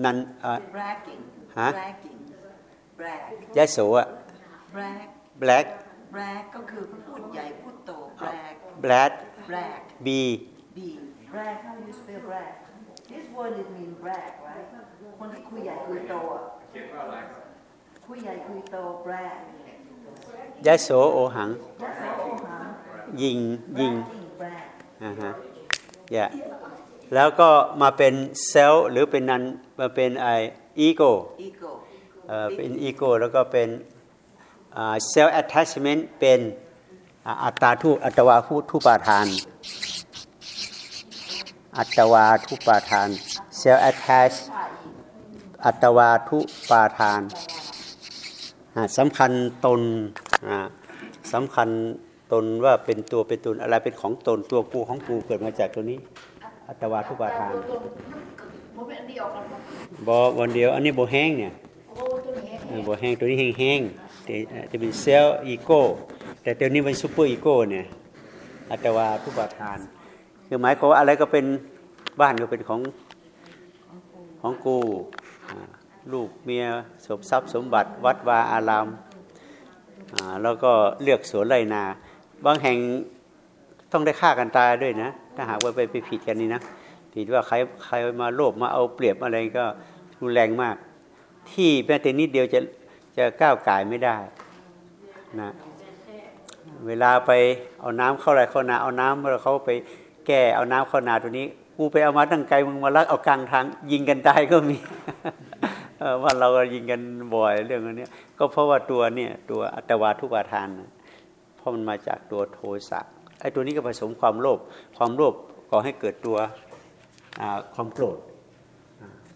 S1: nan uh,
S2: bragging
S1: ฮะ
S2: bragging brag
S1: ยโสอะ
S2: brag
S1: black
S2: brag ก็คือพูดใหญ่พูดโต brag
S1: black
S2: brag
S1: b
S2: B brag how you spell brag this word it mean brag right คนที่คุยใหญ่คุยโตอะคุยใหญ่คุยโต brag
S1: ยโสโอหัง
S2: That's all โอหัง
S1: ยิงยิง
S2: bragging brag
S1: อ่าฮะอย่าแล้วก็มาเป็นเซลหรือเป็นนันมาเป็นไออีโก้
S2: ego
S1: เอ่อเป็นอีโก้แล้วก็เป็นเซลล์ attachment เป็นอ่าอัตตาทุอัตวาทุทุปาทาน อัตวาทุปาทานเซลล์ attach อัตวาทุปาทานอ่าสำคัญตนอ่าสำคัญตนว่าเป็นตัวเป็นตนอะไรเป็นของตนตัวกูของกูเกิดมาจากตัวนี้ อัตวาทุปาทาน
S4: มันเป็นอันเดียวกันปะ
S1: บอวันเดียว อันนี้โบแห้งเนี่ย
S4: โอ้ตัวนี้
S1: เออบ่แห้งตัวนี้แห้งๆแต่จะเป็นเซลล์อีโก้แต่ตัวนี้เป็นซูเปอร์อีโก้เนี่ยอัตวาทุปาทาน คือหมายความว่าอะไรก็เป็นบ้านก็เป็นของของกูลูกเมียสมทรัพย์สมบัติ วัดวาอารามอ่าแล้วก็เลือกสวนไรนา บางแห่งต้องได้ฆ่ากันตายด้วยนะ ถ้าหากว่าไปไปผิดกันนี่นะผิดว่าใครใครมาโลภมาเอาเปรียบอะไรก็รุนแรงมาก ที่แม้แต่นิดเดียวจะจะก้าวไก่ายไม่ได้นะเวลาไปเอาน้ำเข้าไรเข้านาเอาน้ำแล้วเขาไป แกเอาน้ำเข้านาตัวนี้กูไปเอามาตั้งไกลมึงมาลักเอากลางทาง ยิงกันตายก็มีว่าเราก็ยิงกันบ่อยเรื่องนเนี้ยก็เพราะว่าตัวเนี่ยตัวอัตวาทุปาทานนะเพราะมันมาจากตัวโทสะไอ้ตัวนี้ก็ผสมความโลภความโลภก่อให้เกิดตัวความโกรธ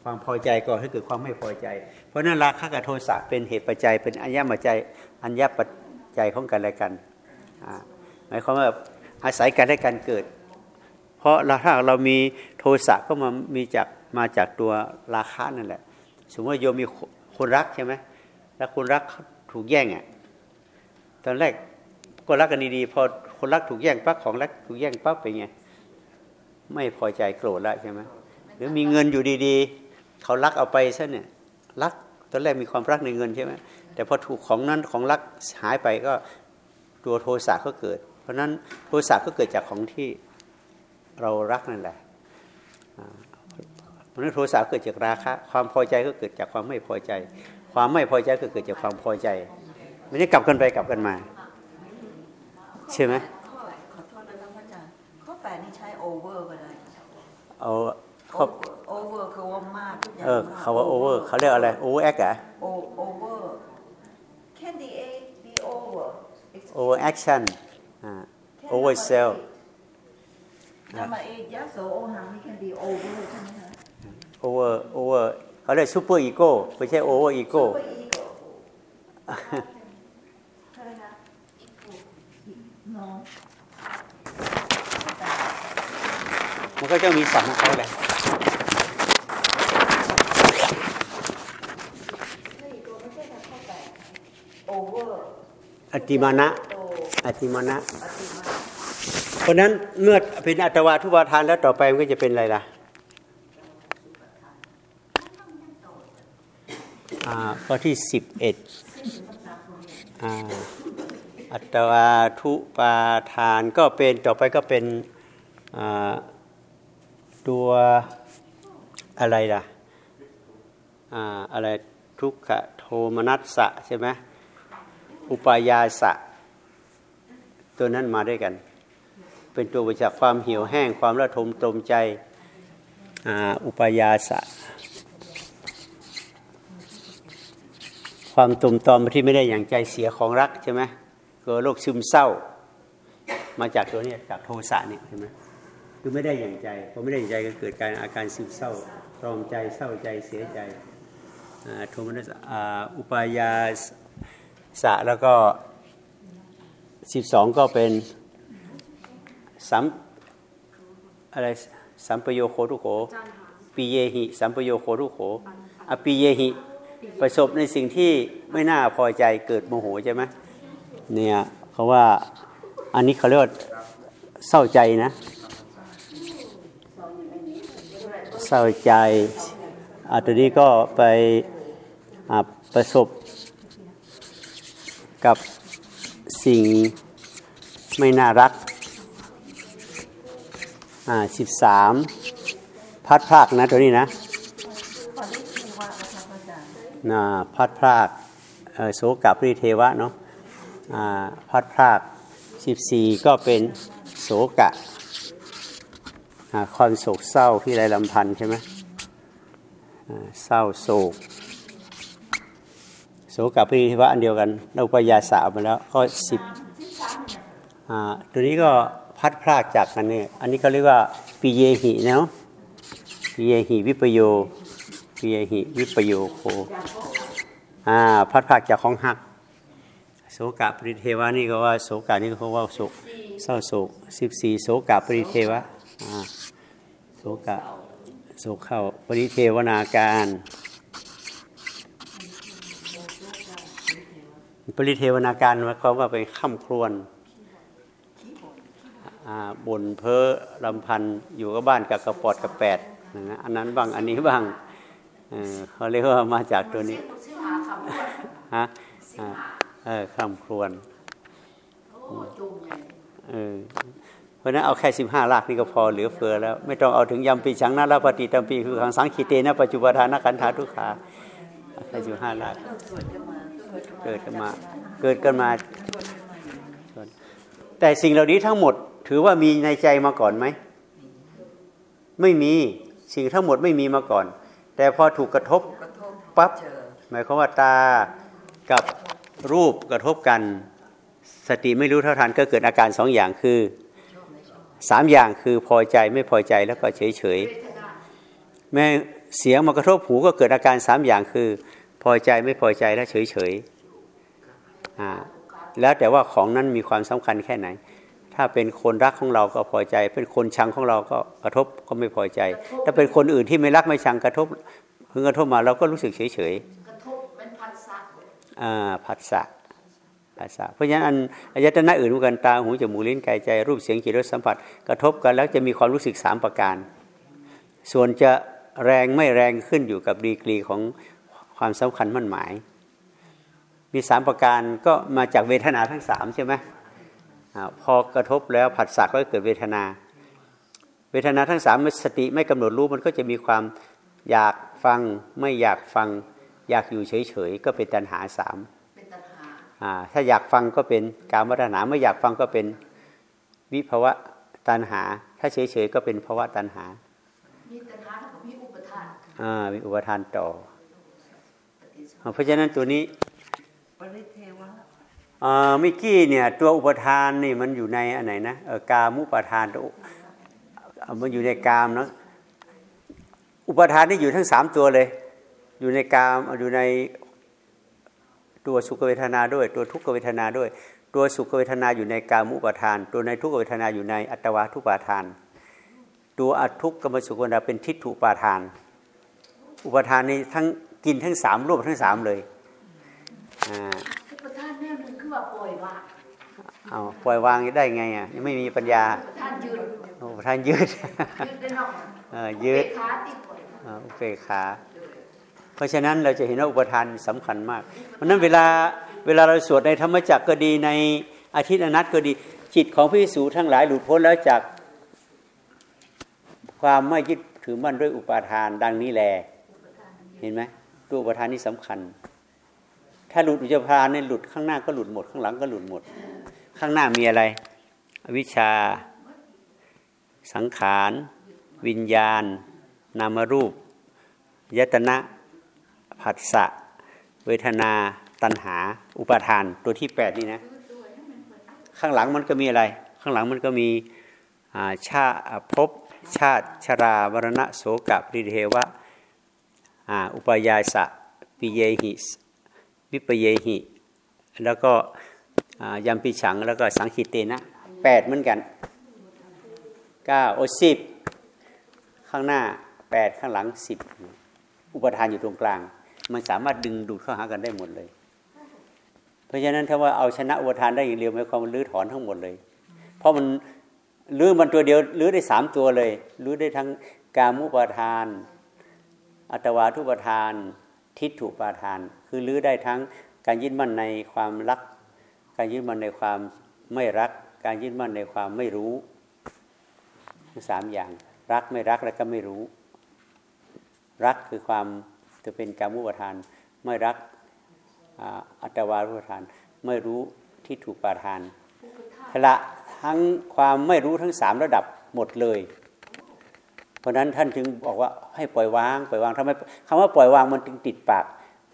S1: ความพอใจก่อให้เกิดความไม่พอใจ เพราะนั้นราคะกับโทสะเป็นเหตุปัจจัยเป็นอัญญปัจจัยอัญญปัจจัยของกันและกันหมายความว่าอาศัยกันและกันเกิด เพราะถ้าเรามีโทสะก็มามีจากมาจากตัวราคะนั่นแหละ สมมติว่าโยมมีคนรักใช่ไหมแล้วคนรักถูกแย่งอะตอนแรกก็รักกันดีๆพอคนรักถูกแย่งปั๊บของรักถูกแย่งปั๊บเป็นไงไม่พอใจโกรธล้วใช่ไหมหรือมีเงินอยู่ดีๆ เขารักเอาไปซะเนี่ยรักตอนแรกมีความรักในเงินใช่ไหมแต่พอถูกของนั้นของรักหายไปก็ตัวโทสะก็เกิด เพราะฉะนั้นโทสะก็เกิดจากของที่ เรารักนั่นแหละอ่าเพราะฉะนั้นโทสะเกิดจากราคะ ความพอใจก็เกิดจากความไม่พอใจ ความไม่พอใจก็เกิดจากความพอใจมันจะกลับกันไปกลับกันมา ใช่ไหม
S2: ข้อขอโทษนะครับอาจารย์ข้อแปดนี่ใช้ over ก็ได้
S1: เอาเขา
S2: over คือว่ามากทุกอย่าง
S1: เออเขาว่าโอเวอร์เขาเรียกอะไรโอเวอร์แอคอะ
S2: O- over can the A be over Excuse
S1: โอเวอร์แอคชั่นอ่า
S2: Can
S1: over
S2: number
S1: sell
S2: eight- number eight ยะโสโอหังนี่ can be over ใช่ไหมคะ
S1: โอเวอร์โอเวอร์เขาเรียกซูเปอร์อีโก้ไม่ใช่โอเวอร์อีโก้
S2: super ego ใช่ไหมคะ no
S1: มันก็จะมีสัมของเขาแหละ
S2: over
S1: อติมานะ
S2: โต
S1: อติมานะ
S2: อติมา
S1: เพ ราะนั้นเมื่อเป็นอัตวาทุบาทานแล้วต่อไปมันก็จะเป็นอะไรล่ะอ่าข้อที่สิบเอ็ดอ่าอัตวาทุปาทานก็เป็นต่อไปก็เป็นอ่าตัวอะไรล่ะอ่าอะไรทุกขโทมนัสสะใช่ไหมอุปายาสะ ตัวนั้นมาด้วยกัน เป็นตัวมาจากความเหี่ยวแห้งความระทมตรมใจอุปยาสะ ความตุ่มตอมที่ไม่ได้อย่างใจเสียของรักใช่ไหมเกิดโรคซึมเศร้า มาจากตัวนี้จากโทสะนี่ใช่ไหมคือไม่ได้อย่างใจพอไม่ได้อย่างใจก็เกิดการอาการซึมเศร้าตรอมใจเศร้าใจเสียใจโทมนัสอุปายาสะแล้วก็สิบสองก็เป็น สัมอะไรสัมปโยโคทุโขปีเยหิสัมปโยโคทุโขอปีเยหิประสบในสิ่งที่ไม่น่าพอใจเกิดโมโหใช่ไหมเนี่ยเขาว่าอันนี้เขาเรียกเศร้าใจนะ เศร้าใจอ่าตัวนี้ก็ไปอ่าประสบกับสิ่งไม่น่ารัก อ่าสิบสามพัดพรากนะตัวนี้นะ
S2: อ่านะ
S1: พัดพรากโสกับปริเทวะเนาะอ่าพัดพรากสิบสี่ก็เป็นโสกะอ่าความโศกเศร้าที่ไรลำพันใช่ไหมอ่าเศร้าโศกโสกับปริเทวะอันเดียวกันเราปยาสาวมาแล้วก็สิบอ่าตัวนี้ก็ พัดพรากจากกันเนี่ยอันนี้เขาเรียกว่าปิเยหิเนาะปิเยหิวิปโยปิเยหิวิปโยโคอ่าพัดผากจากของหักโสกะปริเทวะนี่ก็ว่าโสกะนี่เขาว่าโศกเศร้าโศกสิบสี่โสกะปริเทวะอ่าโสกะโศกเข้าปริเทวนาการปริเทวนาการหมายความว่าไปข้ามครวน บนเพ้อลำพันธ์อยู่กับบ้านกับกระปอดกับแปดนะอันนั้นบ้างอันนี้บ้างเออเขาเรียกว่ามาจากตัวนี้
S4: สิบหาคำด้วย
S1: ฮะอ่าเออข้ามครวน
S4: โอ้จุ่มใหญ่
S1: เออเพราะฉะนั้นเอาแค่สิบห้าลากนี่ก็พอเหลือเฟือแล้ว ไม่ต้องเอาถึงยำปีชังนาลาปฏิตัมปีคือขังสังขีเตนะปัจจุบันานขันธาทุกขาเอาแค่สิบห้าลาก
S2: ก็เกิดกันมา
S1: เกิดกันมา เกิดกันมา แต่สิ่งเหล่านี้ทั้งหมด ถือว่ามีในใจมาก่อนไหม ไม่มีสิ่งทั้งหมดไม่มีมาก่อน แต่พอถูกกระทบ
S2: กระทบ
S1: ปั๊บ
S2: เจอ
S1: หมายความว่าตากับรูปกระทบกัน สติไม่รู้เท่าทันก็เกิดอาการสองอย่างคือสามอย่างคือพอใจไม่พอใจแล้วก็เฉยเฉย
S4: เวทนา
S1: ๆแม้เสียงมากระทบหูก็เกิดอาการสามอย่างคือ พอใจไม่พอใจและเฉยเฉยๆอ่าแล้วแต่ว่าของนั้นมีความสำคัญแค่ไหน ถ้าเป็นคนรักของเราก็พอใจ เป็นคนชังของเราก็กระทบก็ไม่พอใจ ถ้าเป็นคนอื่นที่ไม่รักไม่ชังกระทบเพิ่งกระทบมาเราก็รู้สึกเฉยเฉยๆ
S4: กระทบเป็นพันษะ
S1: อ่าผัสสะผัสสะเพราะฉะนั้นอันอายตนะอื่นเหมือนกันตาหูจมูกลิ้นกายใจ รูปเสียงกลิ่นรสสัมผัส กระทบกันแล้วจะมีความรู้สึกสามประการ ส่วนจะแรงไม่แรงขึ้นอยู่กับดีกรีของความสำคัญมั่นหมาย มีสามประการก็มาจากเวทนาทั้งสามใช่ไหมอา พอกระทบแล้วผัสสะก็เกิดเวทนา เวทนาทั้งสามมันสติไม่กำหนดรู้มันก็จะมีความอยากฟังไม่อยากฟัง อยากอยู่เฉยๆก็เป็นตัณหาสาม
S4: เป็นตัณหา
S1: อ่าถ้าอยากฟังก็เป็นการวัฒนาไม่อยากฟังก็เป็นวิภวะตัณหา ถ้าเฉยๆก็เป็นภาวะตัณหา
S4: มีตัณหาแล้วก็มีอุปทาน
S1: อ่ามีอุปทานต่อ
S4: ปฏิสนธิ
S1: อ่าเพราะฉะนั้นตัวนี้
S2: ปริเทวะ
S1: อ่า เมื่อกี้เนี่ยตัวอุปทานนี่มันอยู่ในอันไหนนะกามุปทานมันอยู่ในกามเนาะอุปทานนี่อยู่ทั้งสามตัวเลย อยู่ในกามอยู่ในตัวสุขเวทนาด้วย ตัวทุกขเวทนาด้วย ตัวสุขเวทนาอยู่ในกามุปทาน ตัวในทุกขเวทนาอยู่ในอัตวาทุปาทาน ตัวอทุกกรรมสุขเวทนาเป็นทิฏฐุปาทาน อุปทานนี่ทั้งกินทั้งสามรวบทั้งสามเลยอ่า
S4: คือว่าปล่อยวาง
S1: เอาปล่อยวางได้ไงอะยังไม่มีปัญญา
S4: อุปทานยืน
S1: โอ้ท่านยืด
S4: ยืดได้นอก
S1: เออยืด
S4: เบขาติดปล่อย
S1: เอ่ออุเบกขา เพราะฉะนั้นเราจะเห็นว่าอุปทานสำคัญมาก เพราะฉะนั้นเวลาเวลาเราสวดในธรรมจักรก็ดีในอาทิตย์อนัตก็ดี จิตของพิสูจทั้งหลายหลุดพ้นแล้วจาก ความไม่ยึดถือมั่นด้วยอุปาทานดังนี้แล เห็นไหมตัวอุปทานนี่สำคัญ ถ้าหลุดอุปทานเนี่ยหลุดข้างหน้าก็หลุดหมด ข้างหลังก็หลุดหมด ข้างหน้ามีอะไร อวิชชา สังขาร วิญญาณ นามรูป ยตนะผัสสะ เวทนา ตัณหา อุปาทาน ตัวที่แปดนี่นะ ข้างหลังมันก็มีอะไร ข้างหลังมันก็มีชาภพชาติชรามรณะโสกะปริเทวะอุปายสะปิเยหิส วิปเยหิ แล้วก็ยัมปิฉังแล้วก็สังคิเตนะแปดเหมือนกันเก้าโอสิบข้างหน้าแปดข้างหลังสิบอุปทานอยู่ตรงกลาง มันสามารถดึงดูดเข้าหากันได้หมดเลย เพราะฉะนั้นถ้าว่าเอาชนะอุปทานได้อย่างเดียวหมายความว่าลื้อถอนทั้งหมดเลย เพราะมันรื้อมันตัวเดียวรื้อได้สามตัวเลยรื้อได้ทั้งกามุปทาน อัตวาทุปทาน ทิฏฐุปาทาน คือรื้อได้ทั้งการยึดมั่นในความรัก การยึดมั่นในความไม่รัก การยึดมั่นในความไม่รู้ทั้งสามอย่าง รักไม่รักแล้วก็ไม่รู้ รักคือความจะเป็นกามุปาทาน ไม่รักอ่าอัตวาทุปาทาน ไม่รู้ทิฏฐุปาทานละทั้งความไม่รู้ทั้งสามระดับหมดเลย เพราะฉะนั้นท่านจึงบอกว่าให้ปล่อยวาง ปล่อยวางทำไมคำว่าปล่อยวางมันจึงติดปาก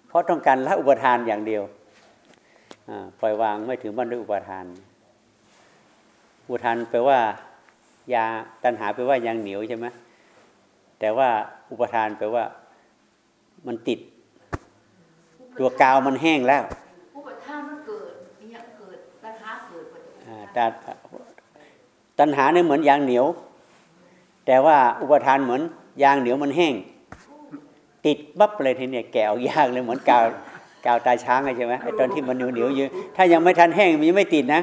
S1: เพราะต้องการละอุปทานอย่างเดียวอ่าปล่อยวางไม่ถือมั่นด้วยอุปทาน อุปทานแปลว่ายาตัณหาแปลว่ายางเหนียวใช่ไหมแต่ว่าอุปทานแปลว่ามันติด ตัวกาวมันแห้งแล้ว
S4: ผู้ประทานมันเกิดเนี่ยเกิดปัญหาเกิด
S1: อ่าแต่ตัณหาเนี่ยเหมือนยางเหนียว แต่ว่าอุปทานเหมือนยางเหนียวมันแห้ง ติดบับเลยทีเนี้ยแกะออกยากเลยเหมือนกาวกาวตาช้างใช่ไหมไอ้ตอนที่มันเหนียวเหนียวๆอยู่ถ้ายังไม่ทันแห้งมันยังไม่ติดนะ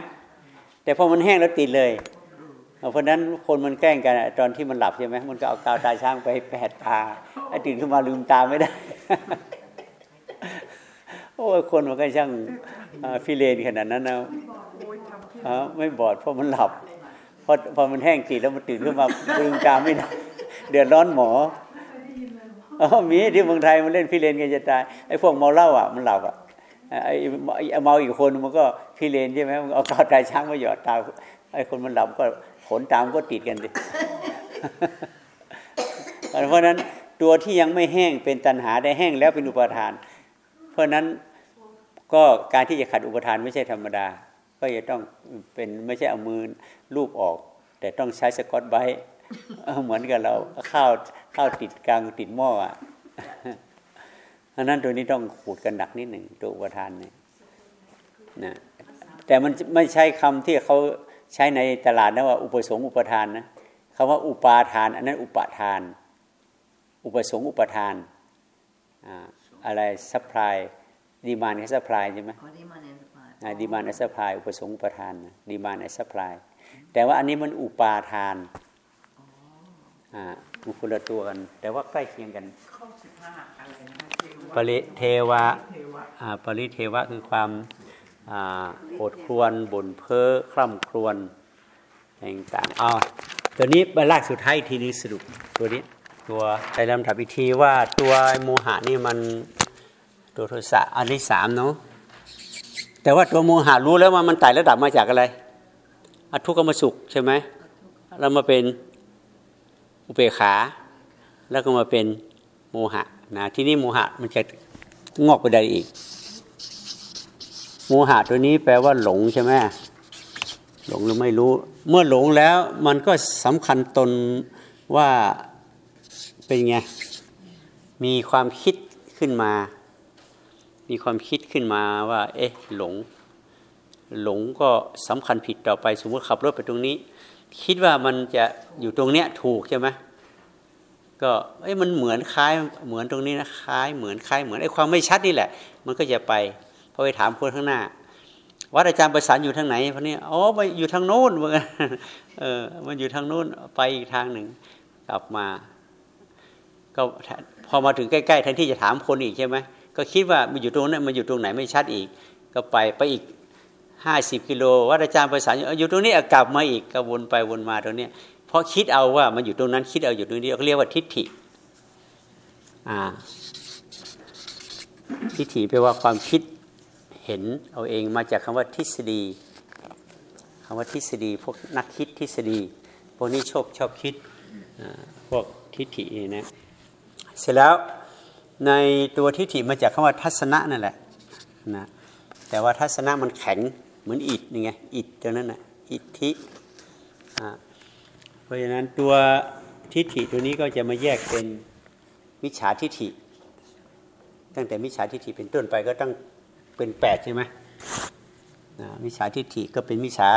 S1: แต่พอมันแห้งแล้วติดเลยเพราะฉะนั้นคนมันแกล้งกันอะตอนที่มันหลับใช่ไหมมันก็เอากาวตาช้างไปแปดตาไอ้ตื่นขึ้นมาลืมตาไม่ได้ โอ้ยคนมันก็ช่างอ่าฟิเลนขนาดนั้นนะอ่าไม่บอดเพราะมันหลับ พอพอมันแห้งติดแล้วมันตื่นขึ้นมาลืมตาไม่ได้เดือดร้อนหมออ๋อมีที่เมืองไทยมันเล่นฟิเลนกันจะตายไอ้พวกเมาเหล้าอะมันหลับอะไอ้เมาอีกคนมันก็ฟิเลนใช่ไหมมันเอากาวตาช้างมาหยอดตาไอ้คนมันหลับก็ขนตามก็ติดกันดิเพราะฉะนั้นตัวที่ยังไม่แห้งเป็นตันหาได้แห้งแล้วเป็นอุปทาน เพราะฉะนั้นก็การที่จะขัดอุปทานไม่ใช่ธรรมดา ก็จะต้องเป็นไม่ใช่เอามือลูบออก แต่ต้องใช้สกอตไบรท์เหมือนกับเราข้าวข้าวติดกลางติดหม้ออะอันนั้นตัวนี้ต้องขูดกันหนักนิดหนึ่งตัวอุปาทานเนี่ยนะแต่มันไม่ใช่คำที่เขาใช้ในตลาดนะว่าอุปสงค์อุปทานนะคำว่าอุปาทาน อันนั้นอุปทาน อุปสงค์อุปทานอ่าอะไร supply demand กับ supply ใช่ไหม demand and supply demand และ supply อุปสงค์อุปทาน demand และ supply แต่ว่าอันนี้มันอุปาทานอ่ามันคนละตัวกัน แต่ว่าใกล้เคียงกัน
S3: ข้อสิบห้าอะไรนะเทวะ
S1: ปริเทวะ
S3: เทวะ
S1: อ่าปริเทวะคือความอ่าโอดครวนบ่นเพ้อคร่ำครวญต่างๆอ๋อตัวนี้เป็นลากสุดท้ายอีกทีนี้สรุปตัวนี้ตัวใจลำดับอีกทีว่าตัวโมหะนี่มันตัวโทสะอันที่สามเนาะ แต่ว่าตัวโมหะรู้แล้วว่ามันไต่ระดับมาจากอะไรอทุกขมสุขใช่ไหมแล้วมาเป็นอุเบกขา แล้วก็มาเป็นโมหะนะที่นี่โมหะมันจะงอกไปได้อีก โมหะตัวนี้แปลว่าหลงใช่ไหมหลงหรือไม่รู้ เมื่อหลงแล้วมันก็สำคัญตนว่าเป็นไงมีความคิดขึ้นมา มีความคิดขึ้นมาว่า เอ๊ะหลง หลงก็สำคัญผิดต่อไป สมมติขับรถไปตรงนี้ คิดว่ามันจะอยู่ตรงเนี้ยถูกใช่ไหมก็เอ้ยมันเหมือนคล้ายเหมือนตรงนี้นะคล้ายเหมือนคล้ายเหมือนไอ้ความไม่ชัดนี่แหละ มันก็จะไปพอไปถามคนข้างหน้าวัดอาจารย์ประสานอยู่ทางไหนพะนี้อ๋อไปอยู่ทางโน้นเหมือนเออมันอยู่ทางโน้นไปอีกทางหนึ่งกลับมา ก็พอมาถึงใกล้ๆแทนที่จะถามคนอีกใช่ไหม ก็คิดว่ามันอยู่ตรงนั้นมันอยู่ตรงไหนไม่ชัดอีก ก็ไปไปอีกห้าสิบกิโลวัดอาจารย์ประสานอยู่ตรงนี้กลับมาอีกก็วนไปวนมาตรงนี้เพราะคิดเอาว่ามันอยู่ตรงนั้นคิดเอาอยู่ตรงนี้เขาเรียกว่าทิฏฐิอ่าทิฏฐิแปลว่าความคิดเห็นเอาเองมาจากคำว่าทฤษฎีคำว่าทฤษฎี พวกนักคิดทฤษฎี พวกนี้ชอบชอบคิดพวกทิฏฐินี่นะเสร็จแล้ว ในตัวทิฏฐิมาจากคำว่าทัศนะนั่นแหละนะแต่ว่าทัศนะมันแข็งเหมือนอิฐนี่ไงอิฐตัวนั้นนะอิทธิอ่าเพราะฉะนั้นตัวทิฏฐิตัวนี้ก็จะมาแยกเป็นมิจฉาทิฏฐิ ตั้งแต่มิจฉาทิฏฐิเป็นต้นไปก็ต้องเป็นแปดใช่ไหมมิจฉาทิฏฐิก็เป็นมิจฉา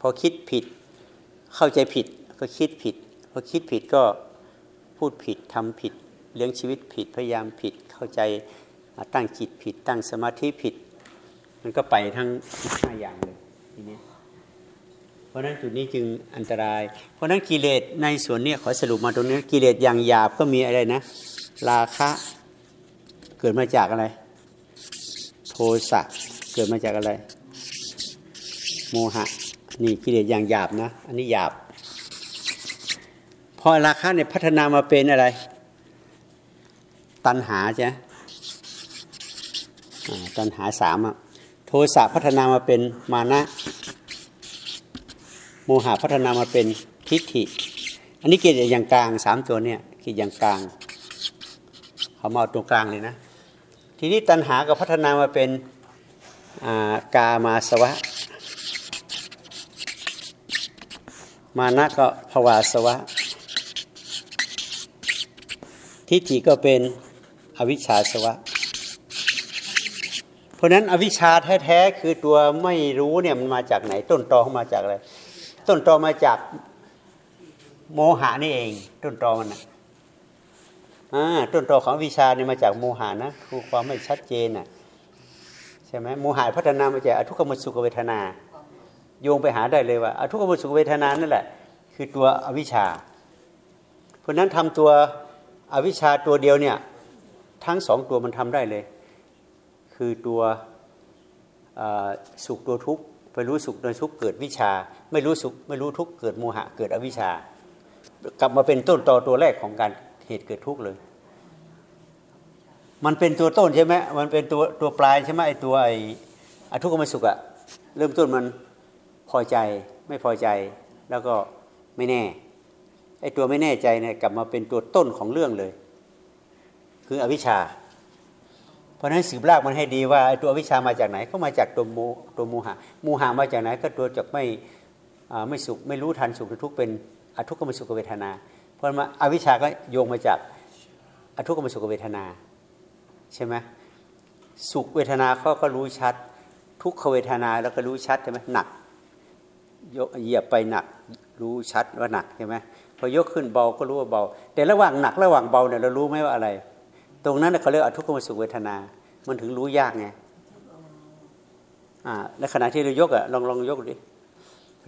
S1: พอคิดผิดเข้าใจผิดก็คิดผิดพอคิดผิดก็พูดผิดทำผิด เลี้ยงชีวิตผิดพยายามผิดเข้าใจตั้งจิตผิด ตั้งสมาธิผิด มันก็ไปทั้งห้าอย่างเลยทีนี้เพราะนั้นจุดนี้จึงอันตราย เพราะนั้นกิเลสในส่วนเนี้ยขอสรุปมาตรงนี้กิเลสอย่างหยาบก็มีอะไรนะ ราคะเกิดมาจากอะไร โทสะเกิดมาจากอะไร โมหะ นี่กิเลสอย่างหยาบนะ อันนี้หยาบพอราคะเนี่ยพัฒนามาเป็นอะไร ตัณหาใช่ตัณหาสามอะโทสะพัฒนามาเป็นมานะ โมหะพัฒนามาเป็นทิฏฐิ อันนี้กิเลสอย่างกลางสามตัวเนี่ยกิเลสอย่างกลางเขามาเอาตัวกลางเลยนะ ทีนี้ตัณหาก็พัฒนามาเป็นกามาสวะ มานะก็ภวาสวะ ทิฏฐิก็เป็น วิชชาสวะ เพราะฉะนั้นอวิชชาแท้ๆคือตัวไม่รู้เนี่ยมันมาจากไหน ต้นตอมาจากอะไร ต้นตอมาจากโมหะนี่เอง ต้นตอมันนะอ่าต้นตอของวิชาเนี่ยมาจากโมหะนะคือความไม่ชัดเจนน่ะใช่ไหมโมหะพัฒนามาจากอทุกขมสุขเวทนา โยงไปหาได้เลยว่าอทุกขมสุขเวทนานั่นแหละ คือตัวอวิชชา เพราะฉะนั้นทำตัวอวิชชาตัวเดียวเนี่ย ทั้งสองตัวมันทำได้เลย คือตัวสุขตัวทุกข์ไปรู้สุขโดยทุกข์เกิดวิชา ไม่รู้สุขไม่รู้ทุกข์เกิดโมหะเกิดอวิชชา กลับมาเป็นต้นตอตัวแรกของการเหตุเกิดทุกข์เลย มันเป็นตัวต้นใช่ไหมมันเป็นตัวตัวปลายใช่ไหมไอตัวไออทุกขมสุขอะเริ่มต้นมันพอใจไม่พอใจแล้วก็ไม่แน่ไอตัวไม่แน่ใจเนี่ยกลับมาเป็นตัวต้นของเรื่องเลย คืออวิชชา เพราะฉะนั้นสืบรากมันให้ดีว่าไอตัวอวิชชามาจากไหน ก็มาจากตัวโมตัวโมหะโมหะมาจากไหน ก็ตัวจากไม่ไม่สุขไม่รู้ทันสุขทุกข์เป็นอทุกขมสุขเวทนา เพราะมาอวิชชาก็โยงมาจากอทุกขมสุขเวทนาใช่ไหมสุขเวทนาเขาก็รู้ชัด ทุกขเวทนาแล้วก็รู้ชัดใช่ไหมหนักเหยียบไปหนักรู้ชัดว่าหนักใช่ไหมพอยกขึ้นเบาก็รู้ว่าเบา แต่ระหว่างหนักระหว่างเบาเนี่ยเรารู้ไหมว่าอะไร ตรงนั้นเขาเรียกอทุกขมสุขเวทนา มันถึงรู้ยากไงอ่าและขณะที่เรายกอะลองลองยกดิ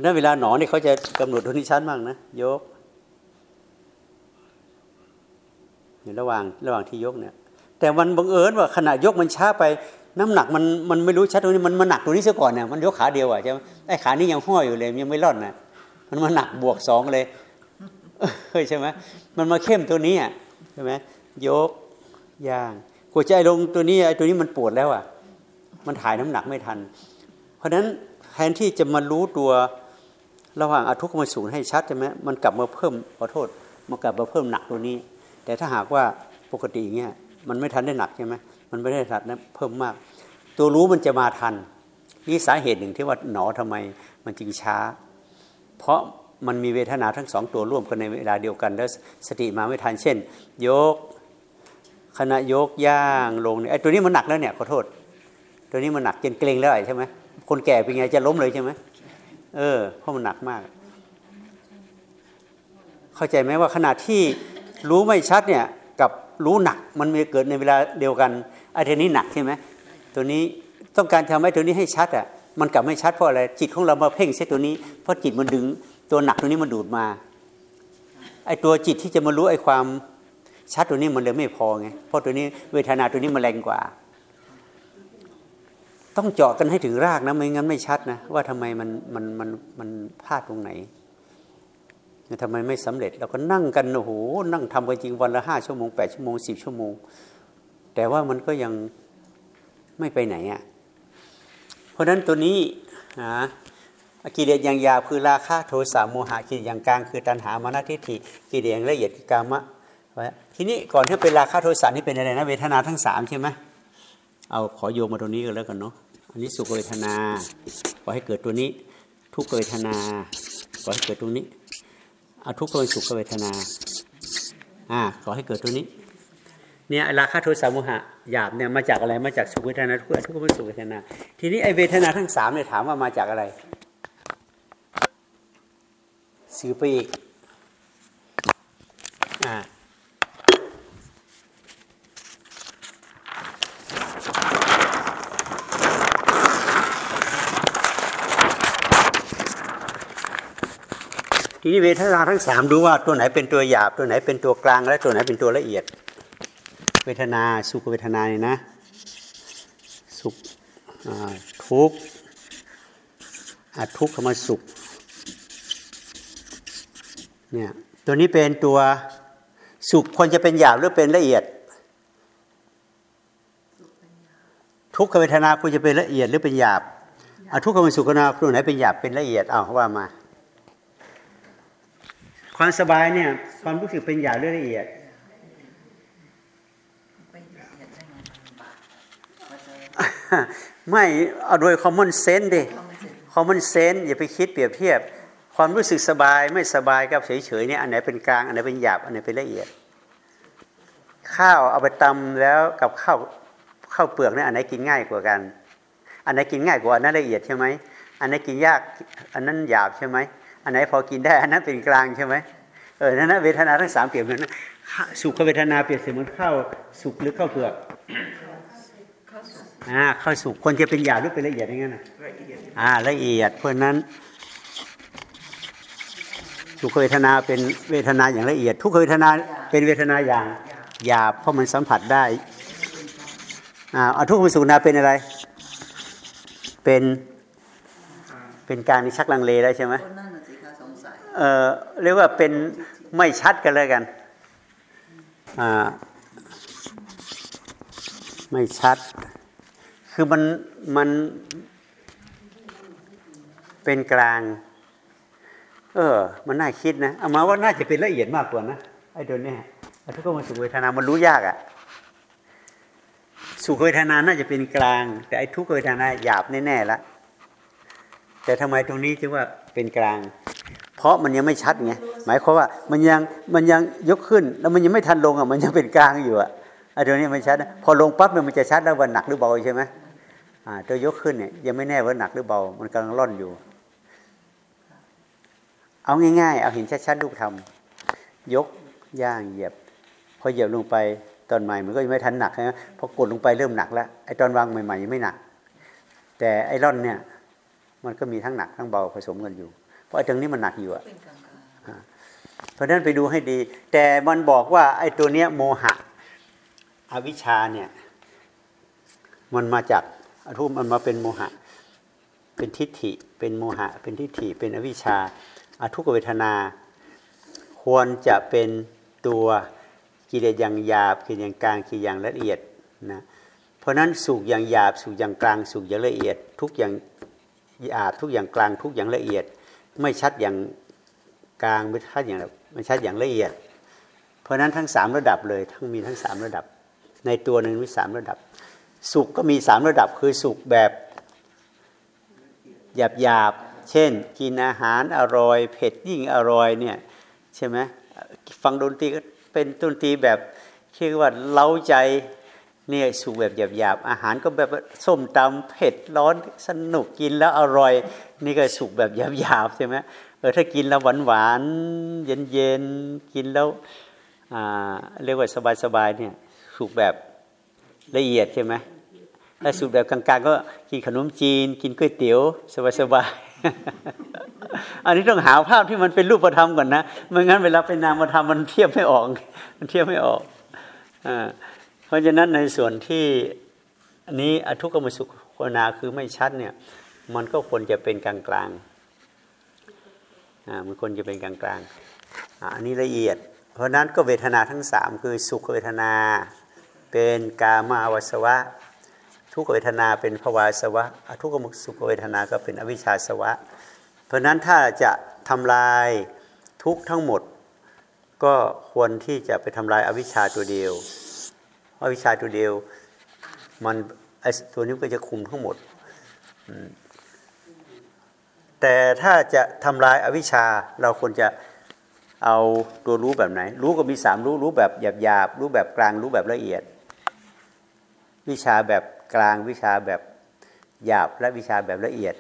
S1: นั้นเวลาหนอนี่เขาจะกำหนดทุนิชันบ้างนะยกในระหว่างระหว่างที่ยกเนี่ย แต่มันบังเอิญว่าขณะยกมันช้าไปน้ำหนักมันมันไม่รู้ชัดตรงนี้มันมันหนักตรงนี้ซะก่อนเนี่ยมันยกขาเดียวอะใช่ไหมไอ้ขานี้ยังห้อยอยู่เลยยังไม่รอดนะมันมาหนักบวกสองเลยใช่ไหมมันมาเข้มตัวนี้อะใช่ไหมยก ย่างหัวใจลงตัวนี้ไอ้ตัวนี้มันปวดแล้วอะ มันถ่ายน้ำหนักไม่ทัน เพราะฉะนั้นแทนที่จะมารู้ตัวระหว่างอทุกขมสูงให้ชัดใช่ไหมมันกลับมาเพิ่มขอโทษมันกลับมาเพิ่มหนักตัวนี้ แต่ถ้าหากว่าปกติอย่างเงี้ยมันไม่ทันได้หนักใช่ไหมมันไม่ได้ทันนะเพิ่มมาก ตัวรู้มันจะมาทัน นี่สาเหตุหนึ่งที่ว่าหนอทำไมมันจึงช้า เพราะมันมีเวทนาทั้งสองตัวร่วมกันในเวลาเดียวกันแล้วสติมาไม่ทันเช่น ยก ขณะยกย่างลงเนี่ยไอ้ตัวนี้มันหนักแล้วเนี่ยขอโทษ ตัวนี้มันหนักจนเกรงแล้วใช่ไหมคนแก่เป็นไงจะล้มเลยใช่ไหมเออเพราะมันหนักมาก เข้าใจไหมว่าขณะที่รู้ไม่ชัดเนี่ยกับรู้หนักมันมีเกิดในเวลาเดียวกันไอ้ตัวนี้หนักใช่ไหมตัวนี้ต้องการทำให้ตัวนี้ให้ชัดอะมันกลับไม่ชัดเพราะอะไรจิตของเรามาเพ่งใช้ตัวนี้เพราะจิตมันดึงตัวหนักตัวนี้มันดูดมาไอ้ตัวจิตที่จะมารู้ไอ้ความ ชัดตัวนี้มันเลยไม่พอไงเพราะตัวนี้เวทนาตัวนี้มันแรงกว่า ต้องเจาะกันให้ถึงรากนะไม่งั้นไม่ชัดนะว่าทำไมมันมันมันมันพลาดตรงไหนทำไมไม่สำเร็จเราก็นั่งกันโอ้โหนั่งทำกันจริงวันละห้าชั่วโมงแปดชั่วโมงสิบชั่วโมง แต่ว่ามันก็ยังไม่ไปไหนอะเพราะฉะนั้นตัวนี้นะกิเลสอย่างยาคือราคะโทสะโมหะกิเลสอย่างกลางคือตัณหามานะทิฏฐิกิเลสอย่างละเอียดคือกามะ ทีนี้ก่อนที่เป็นราคะโทสะนี่เป็นอะไรนะเวทนาทั้งสามใช่ไหมเอาขอโยงมาตรงนี้กันแล้วกันเนาะอันนี้สุขเวทนาขอให้เกิดตัวนี้ ทุกเวทนาขอให้เกิดตรงนี้เอาทุกข์เป็นสุขเวทนาอ่าขอให้เกิดตัวนี้ เนี่ยราคะโทสะโมหะหยาบเนี่ยมาจากอะไรมาจากสุขเวทนาทุกข์ทุกข์เป็นสุขเวทนา ทีนี้ไอเวทนาทั้งสามเนี่ยถามว่ามาจากอะไรสือไปอีก นี้เวทนาทั้งสามดูว่าตัวไหนเป็นตัวหยาบตัวไหนเป็นตัวกลาง และตัวไหนเป็นตัวละเอียด เวทนาสุขเวทนาเนี่ยนะ สุขทุกข์อาทุกข์ขมาสุขเนี่ยตัวนี้เป็นตัวสุขควรจะเป็นหยาบหรือเป็นละเอียด ทุกขเวทนาควรจะเป็นละเอียดหรือเป็นหยาบอทุกขมสุขเวทนาตัวไหนเป็นหยาบเป็นละเอียดเอาว่ามา ความสบายเนี่ย ความรู้สึกเป็นหยาบหรือละเอียดไม่เอาโดย common sense ดิ common sense อย่าไปคิดเปรียบเทียบ ความรู้สึกสบายไม่สบายกับเฉยๆเนี่ยอันไหนเป็นกลางอันไหนเป็นหยาบอันไหนเป็นละเอียด ข้าวเอาไปตำแล้วกับข้าวข้าวเปลือกเนี่ยอันไหนกินง่ายกว่ากัน อันไหนกินง่ายกว่าอันนั้นละเอียดใช่ไหมอันไหนกินยาก อันนั้นหยาบใช่ไหม อันไหนพอกินได้อันนั้นเป็นกลางใช่ไหมเออนั่นนะเวทนาทั้งสามเปรียบเหมือนนะสุขเวทนาเปรียบเสมือนข้าวสุกหรือข้าวเปลือกอ่าข้าวสุกควรจะเป็นหยาบหรือเป็นละเอียดอย่างนั้นนะอ่าละเอียดเพราะฉะนั้น สุขเวทนาเป็นเวทนาอย่างละเอียด ทุกขเวทนาเป็นเวทนาอย่างหยาบเพราะมันสัมผัสได้อ่าเอาทุกขเวทนาเป็นอะไร เป็นเป็นการที่ชักลังเลได้ใช่ไหม เออเรียกว่าเป็นไม่ชัดกันเลยกันอ่าไม่ชัด คือมันมันเป็นกลาง เออ มันน่าคิดนะ เอามาว่าน่าจะเป็นละเอียดมากกว่านะไอ้ตัวเนี้ยไอ้ทุกข์มาสุขเวทนา มันรู้ยากอะ่ะสุขเวทนาน่าจะเป็นกลาง แต่ไอ้ทุกขเวทนาหยาบแน่ๆละแต่ทำไมตรงนี้จึงว่าเป็นกลาง ราะมันยังไม่ชัดไงหมายความว่ามันยังมันยังยกขึ้น แล้วมันยังไม่ทันลงอะมันยังเป็นกลางอยู่อะไอ้ตัวนี้ไม่ชัดนะพอลงปั๊บเนี่ยมันจะชัดแล้วว่าหนักหรือเบาใช่ไหมอ่าตัวยกขึ้นเนี่ยยังไม่แน่ว่าหนักหรือเบา มันกำลังร่อนอยู่ เอาง่ายๆ เอาเห็นชัดๆรูปธรรมยกย่างเหยียบ พอเหยียบลงไปตอนใหม่มันก็ยังไม่ทันหนักใช่ไหมพอกดลงไปเริ่มหนักแล้วไอ้ตอนวางใหม่ๆยังไม่หนัก แต่ไอ้ร่อนเนี่ย มันก็มีทั้งหนักทั้งเบาผสมกันอยู่ ราะไอ้ตรงนี้มันหนักอยู่อะ
S2: เป็นกลาง
S1: เพราะฉะนั้นไปดูให้ดี แต่มันบอกว่า ไอ้ตัวเนี้ยโมหะ อวิชชาเนี่ย มันมาจากอทุมมันมาเป็นโมหะ เป็นทิฏฐิ เป็นโมหะ เป็นทิฏฐิ เป็นอวิชชาอทุกขเวทนา ควรจะเป็นตัวกิเลสอย่างหยาบกิเลสอย่างกลางกิเลสอย่างละเอียดนะเพราะฉะนั้นสุขอย่างหยาบสุขอย่างกลางสุขอย่างละเอียด ทุกอย่างหยาบทุกอย่างกลางทุกอย่างละเอียด ไม่ชัดอย่างกลางไม่ชัดอย่างไม่ชัดอย่างละเอียด เพราะฉะนั้นทั้งสามระดับเลย ทั้งมีทั้งสามระดับ ในตัวหนึ่งมีสามระดับ สุขก็มีสามระดับคือสุขแบบหยาบหยาบๆเช่น กินอาหารอร่อย เผ็ดยิ่งอร่อยเนี่ยใช่ไหมฟังดนตรีก็เป็นดนตรีแบบเรียกว่าเล้าใจ เนี่ยสุขแบบหยาบหยาบๆอาหารก็แบบส้มตำเผ็ดร้อนสนุกกินแล้วอร่อย นี่ก็สุขแบบหยาบหยาบๆใช่ไหมเออถ้ากินแล้วหวานหวานเย็นเย็นๆกินแล้วเรียกว่าสบายๆเนี่ยสุขแบบละเอียดใช่ไหมถ้าสุขแบบกลางๆ ก็กินขนมจีน กินก๋วยเตี๋ยวสบายๆอันนี้ต้องหาภาพที่มันเป็นรูปธรรมก่อนนะไม่งั้นเวลาเป็นนามธรรมมันเทียบไม่ออก มันเทียบไม่ออกอ่า ราะฉะนั้นในส่วนที่อันนี้อทุกขมสุขโคนาคือไม่ชัดเนี่ย มันก็ควรจะเป็นกลางกลางอ่ามันควรจะเป็นกลางกลางอ่าอันนี้ละเอียด เพราะนั้นก็เวทนาทั้งสามคือสุขเวทนาเป็นกามาวสวะ ทุกขเวทนาเป็นภวาสวะอทุกขมสุขเวทนาก็เป็นอวิชชาสวะ เพราะนั้นถ้าจะทำลายทุกทั้งหมด ก็ควรที่จะไปทำลายอวิชชาตัวเดียว อวิชาตัวเดียว มันไอตัวนี้ก็จะคุมทั้งหมด แต่ถ้าจะทำลายอวิชชาเราควรจะเอาตัวรู้แบบไหน รู้ก็มีสามรู้รู้แบบหยาบๆรู้แบบกลางรู้แบบละเอียด วิชาแบบกลางวิชาแบบหยาบและวิชาแบบละเอียด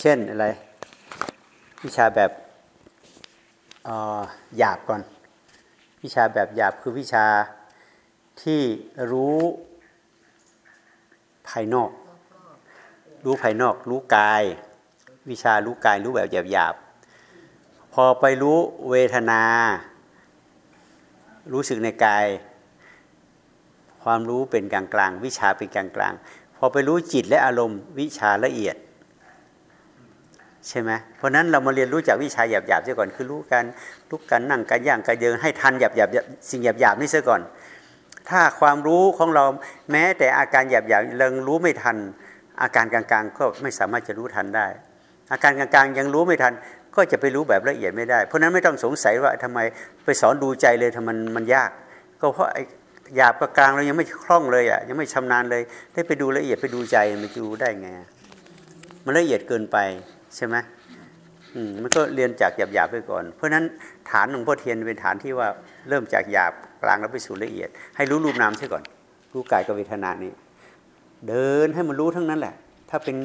S1: เช่นอะไร วิชาแบบหยาบก่อน วิชาแบบหยาบคือวิชาที่รู้ภายนอก รู้ภายนอก รู้กาย วิชารู้กายรู้แบบหยาบๆพอไปรู้เวทนา รู้สึกในกาย ความรู้เป็นกลางๆวิชาเป็นกลางๆพอไปรู้จิตและอารมณ์ วิชาละเอียด ใช่ไหมเพราะนั้นเรามาเรียนรู้จากวิชาหยาบๆเสียก่อนคือรู้การลุกกันนั่งกันย่างกันเดินให้ทันหยาบๆสิ่งหยาบๆนี่เสียก่อน ถ้าความรู้ของเราแม้แต่อาการหยาบๆยังรู้ไม่ทัน อาการกลางๆ ก็ไม่สามารถจะรู้ทันได้ อาการกลางๆ ยังรู้ไม่ทัน ก็จะไปรู้แบบละเอียดไม่ได้ เพราะนั้นไม่ต้องสงสัยว่าทำไมไปสอนดูใจเลยทำไมมันยาก ก็เพราะหยาบกับกลางเรายังไม่คล่องเลยอะยังไม่ชำนาญเลย ได้ไปดูละเอียดไปดูใจมันจะดูได้ไงมันละเอียดเกินไป ใช่ไหมมันก็เรียนจากหยาบๆไปก่อน เพราะฉะนั้นฐานหลวงพ่อเทียนเป็นฐานที่ว่าเริ่มจากหยาบกลางแล้วไปสู่ละเอียด ให้รู้รูปนามใช่ก่อน รู้กายกับเวทนานี่เดินให้มันรู้ทั้งนั้นแหละ ถ้าเป็น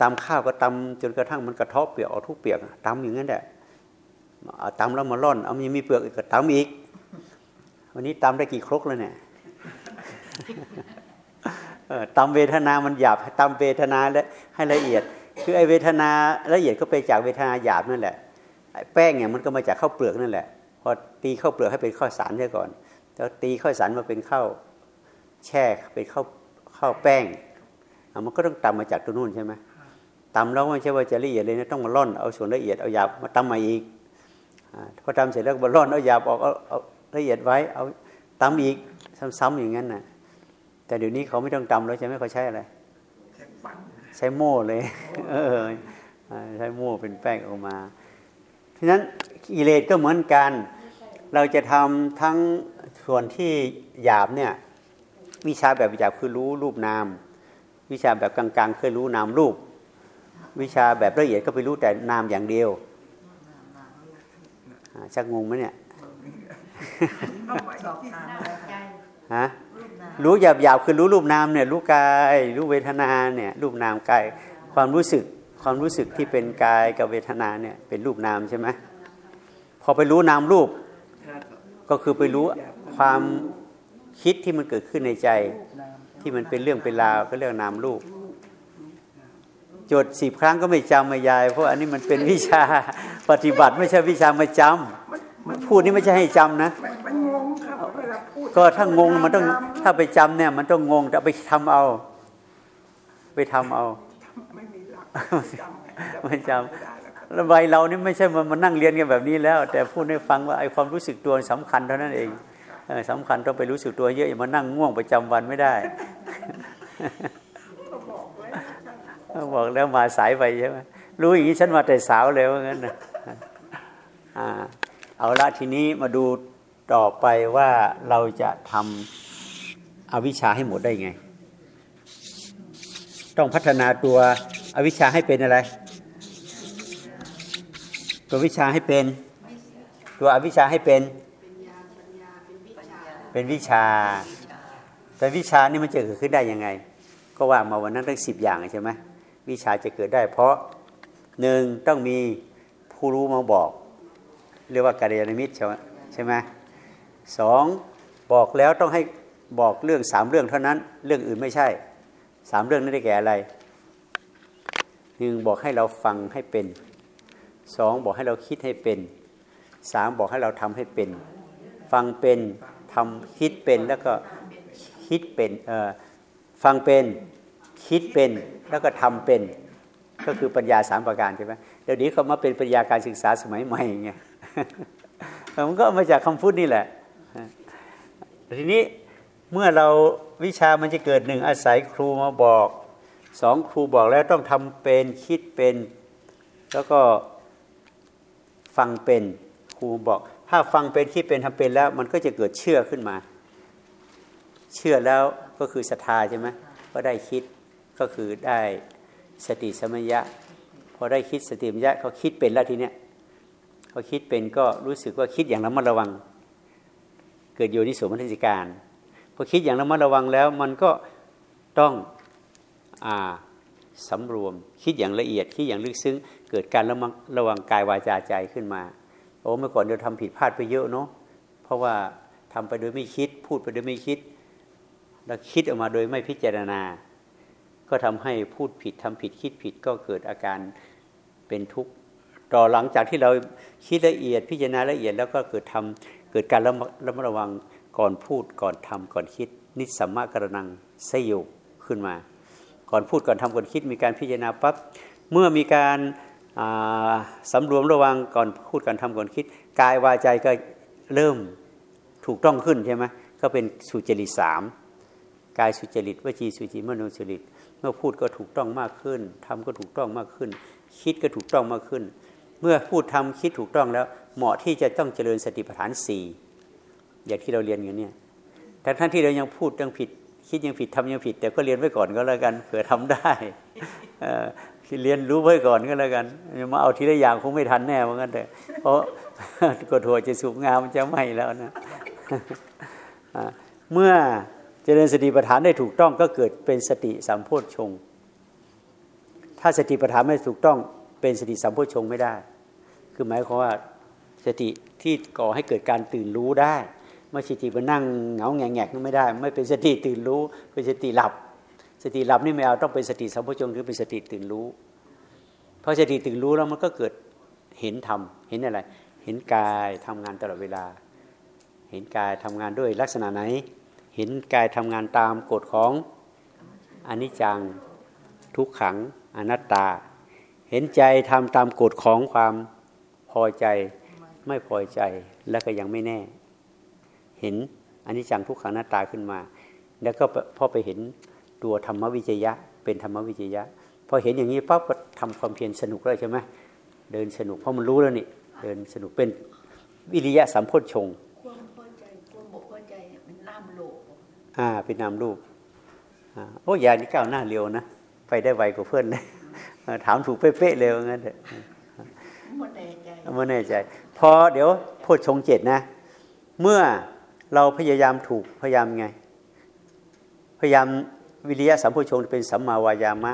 S1: ตำข้าวก็ตำจนกระทั่งมันกระทบเปียกออกทุกเปียกตำอย่างนั้นแหละตำแล้วมาล่อน เอามันยังมีเปลือกอีกก็ตำอีก วันนี้ตำได้กี่ครกแล้วเนี่ยตำเวทนามันหยาบตำเวทนาและให้ละเอียด คือไอเวทนาละเอียดก็ไปจากเวทนาหยาบนั่นแหละไอแป้งเนี่ยมันก็มาจากข้าวเปลือกนั่นแหละ พอตีข้าวเปลือกให้เป็นข้าวสารใช่ก่อน แล้วตีข้าวสารมาเป็นข้าวแช่เป็นข้าวข้าวแป้งมันก็ต้องตำมาจากตัวนู่นใช่ไหมตำแล้วไม่ใช่ว่าจะละเอียดเลยนะต้องมาล่อนเอาส่วนละเอียดเอาหยาบมาตำมาอีกอพอตำเสร็จแล้วมาล่อนเอาหยาบออกเอาเอาละเอียดไว้เอาตำอีกซ้ำๆอย่างนั้นน่ะแต่เดี๋ยวนี้เขาไม่ต้องตำแล้วใช่ไหมเขาใช้อะไร ใช้โม่เลย เออใช้โม่เป็นแป้งออกมาเพราะฉะนั้นกิเลสก็เหมือนกัน เราจะทำทั้งส่วนที่หยาบเนี่ย วิชาแบบหยาบคือรู้รูปนาม วิชาแบบกลางๆคือรู้นามรูป วิชาแบบละเอียดก็ไปรู้แต่นามอย่างเดียวอ่าชักงงไหมเนี่ย
S2: สอบถามเลย
S4: ใจ
S2: ค่ะ
S1: ฮะ
S2: รู้
S1: หยาบหยาบคือรู้รูปนามเนี่ยรู้กายรู้เวทนาเนี่ยรูปนามกายความรู้สึกความรู้สึกที่เป็นกายกับเวทนาเนี่ยเป็นรูปนามใช่ไหมพอไปรู้นามรูป ก็คือไปรู้ความคิดที่มันเกิดขึ้นในใจ ที่มันเป็นเรื่องเป็นราวก็เรียกนามรูปจทย์สิบครั้งก็ไม่จำไม่ยาย เพราะอันนี้มันเป็นวิชาปฏิบัติไม่ใช่วิชามาจำ พูดนี่ไม่ใช่ให้จำนะ
S3: มันมันงงครับเวลาพูด
S1: ก็ถ้างงมันต้องถ้าไปจำเนี่ย มันต้องงงแต่ไปทำเอา ไปทำเอา
S3: ไม่มีหลักจำ
S1: ไม่จ
S3: ไม่ได้แล้วครับำ
S1: แล้วใบเรานี่ไม่ใช่มามานั่งเรียนกันแบบนี้แล้ว แต่พูดให้ฟังว่าไอ้ความรู้สึกตัวสำคัญเท่านั้นเองเออสำคัญต้องไปรู้สึกตัวเยอะอย่ามานั่งง่วงประจำวันไม่ได้
S3: ก็บอกไว้ท่าน
S1: บอกแล้วมาสายไปใช่ไหมรู้อย่างนี้ฉันมาแต่สาวเลยว่างั้นนะอ่า เอาละทีนี้มาดูต่อไปว่าเราจะทำอวิชชาให้หมดได้ไง ต้องพัฒนาตัวอวิชชาให้เป็นอะไร ตัววิชาให้เป็น ตัวอวิชชาให้เป็น เป็นวิชา แต่วิชานี่มันจะเกิดขึ้นได้ยังไง ก็ว่ามาวันนั้นตั้งสิบอย่างใช่ไหมวิชาจะเกิดได้ เพราะหนึ่งต้องมีผู้รู้มาบอก เรียกว่าการยานมิตรใช่ไหมใช่ไหมสองบอกแล้วต้องให้บอกเรื่องสามเรื่องเท่านั้น เรื่องอื่นไม่ใช่สามเรื่องนั้นได้แก่อะไรหนึ่งบอกให้เราฟังให้เป็นสองบอกให้เราคิดให้เป็นสามบอกให้เราทำให้เป็น ฟังเป็นทำคิดเป็นแล้วก็คิดเป็นเอ่อฟังเป็นคิดเป็นแล้วก็ทำเป็น ก็คือปัญญาสามประการใช่ไหมเดี๋ยวนี้เขามาเป็นปัญญาการศึกษาสมัยใหม่ไง มันก็มาจากคำพูดนี่แหละ ทีนี้เมื่อเราวิชามันจะเกิดหนึ่งอาศัยครูมาบอกสองครูบอกแล้วต้องทำเป็นคิดเป็น แล้วก็ฟังเป็นครูบอก ถ้าฟังเป็นคิดเป็นทำเป็นแล้ว มันก็จะเกิดเชื่อขึ้นมา เชื่อแล้วก็คือศรัทธาใช่ไหมก็ได้คิดก็คือได้สติสมัญญะพอได้คิดสติสมัญญะเขาคิดเป็นแล้วทีเนี้ย เขาคิดเป็นก็รู้สึกว่าคิดอย่างระมัดระวัง เกิดโยนิโสมนสิการพอคิดอย่างระมัดระวังแล้วมันก็ต้องอ่าสำรวม คิดอย่างละเอียดคิดอย่างลึกซึ้ง เกิดการระมัดระวังกายวาจาใจขึ้นมาโอ้เมื่อก่อนเราทำผิดพลาดไปเยอะเนาะเพราะว่าทำไปโดยไม่คิด พูดไปโดยไม่คิด แล้วคิดออกมาโดยไม่พิจารณา ก็ทำให้พูดผิดทำผิดคิดผิดก็เกิดอาการเป็นทุกข์ ต่อหลังจากที่เราคิดละเอียดพิจารณาละเอียดแล้วก็เกิดทำเกิดการระมัดระวังก่อนพูดก่อนทำก่อนคิด นิสสัมมากรนังสยบขึ้นมา ก่อนพูดก่อนทำก่อนคิดมีการพิจารณาปั๊บเมื่อมีการสำรวมระวังก่อนพูดก่อนทำก่อนคิดกายวาใจก็เริ่มถูกต้องขึ้นใช่ไหมก็เป็นสุจริตสามกายสุจริตวจีสุจริตมโนสุจริตเมื่อพูดก็ถูกต้องมากขึ้นทำก็ถูกต้องมากขึ้น คิดก็ถูกต้องมากขึ้น เมื่อพูดทำคิดถูกต้องแล้ว เหมาะที่จะต้องเจริญสติปัฏฐานสี่อย่างที่เราเรียนอยู่เนี่ยแต่ท่านที่เรายังพูดยังผิด คิดยังผิดทำยังผิด แต่ก็เรียนไว้ก่อนก็แล้วกันเผื่อทำได้เรียนรู้ไว้ก่อนก็แล้วกันมาเอาทีละอย่างคงไม่ทันแน่เหมือนกันแต่เพราะกดหัวจะสุกงามจะไหมแล้วนะเมื่อเจริญสติปัฏฐานได้ถูกต้องก็เกิดเป็นสติสัมโพชฌงถ้าสติปัฏฐานไม่ถูกต้อง เป็นสติสัมโพชงไม่ได้ คือหมายความว่าสติที่ก่อให้เกิดการตื่นรู้ได้ ไม่สติมานั่งเหงาแงงแงกไม่ได้ ไม่เป็นสติตื่นรู้ เป็นสติหลับ สติหลับนี่ไม่เอาต้องเป็นสติสัมโพชงคือเป็นสติตื่นรู้ เพอสติตื่นรู้แล้วมันก็เกิดเห็นธรรมเห็นอะไร เห็นกายทำงานตลอดเวลา เห็นกายทำงานด้วยลักษณะไหน เห็นกายทำงานตามกฎของอนิจจังทุกขังอนัตตา เห็นใจทำตามกฎของความพอใจไม่พอใจแล้วก็ยังไม่แน่ เห็นอนิจจังทุกขังอนัตตาขึ้นมา แล้วก็พอไปเห็นตัวธรรมวิจยะ เป็นธรรมวิจยะพอเห็นอย่างนี้ปั๊บก็ทำความเพียรสนุกเลยใช่ไหมเดินสนุกเพราะมันรู้แล้วนี่เดินสนุกเป็นวิริยะสัมโพชฌงอ่าเป็นนามรูปอ่าโอ้ยานี่ก้าวหน้าเร็วนะไปได้ไวกว่าเพื่อนเลย ถามถูกเป๊ะๆเร็วงั้นเถอะไม่แน่ใจไม่แน่ใจ พอเดี๋ยวพูดชงเจ็ดนะ เมื่อเราพยายามถูกพยายามไง พยายามวิริยะสัมโพชงเป็นสัมมาวายามะ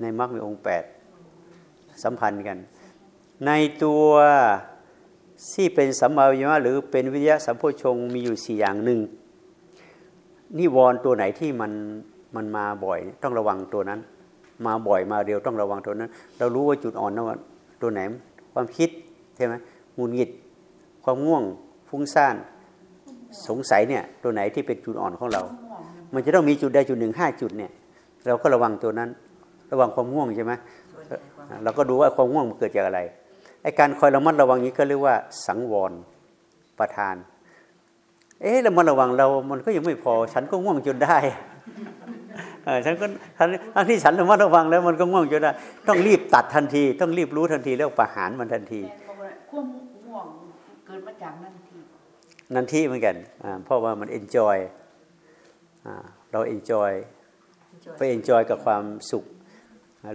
S1: ในมรรคมีองค์แปดสัมพันธ์กัน ในตัวที่เป็นสัมมาวายามะหรือเป็นวิริยะสัมโพชงมีอยู่สี่อย่างหนึ่งนิวรณ์ตัวไหนที่มันมันมาบ่อย ต้องระวังตัวนั้น มาบ่อยมาเร็วต้องระวังตัวนั้น เรารู้ว่าจุดอ่อนนั้นตัวไหน ความคิดใช่ไหมงุนหงิด ความง่วงฟุ้งซ่านสงสัยเนี่ยตัวไหนที่เป็นจุดอ่อนของเรา มันจะต้องมีจุดใดจุดหนึ่งห้าจุดเนี่ยเราก็ระวังตัวนั้น ระวังความง่วงใช่ไหมเราก็ดูว่าความง่วงมันเกิดจากอะไรไอ้การคอยระมัดระวังนี้ก็เรียกว่า สังวรประทาน เอ๊ะแล้วมันระวังเรา มันก็ยังไม่พอ ฉันก็ง่วงจนได้ ฉันก็ทั้งที่ฉันระมัดระวังแล้วมันก็ง่วงจนได้ต้องรีบตัดทันที ต้องรีบรู้ทันทีแล้วประหารมันทันที
S4: ความง่วงเกิดมาจากนันที
S1: นันทีเหมือนกันเพราะว่ามัน enjoy เรา enjoy ไป enjoy กับความสุข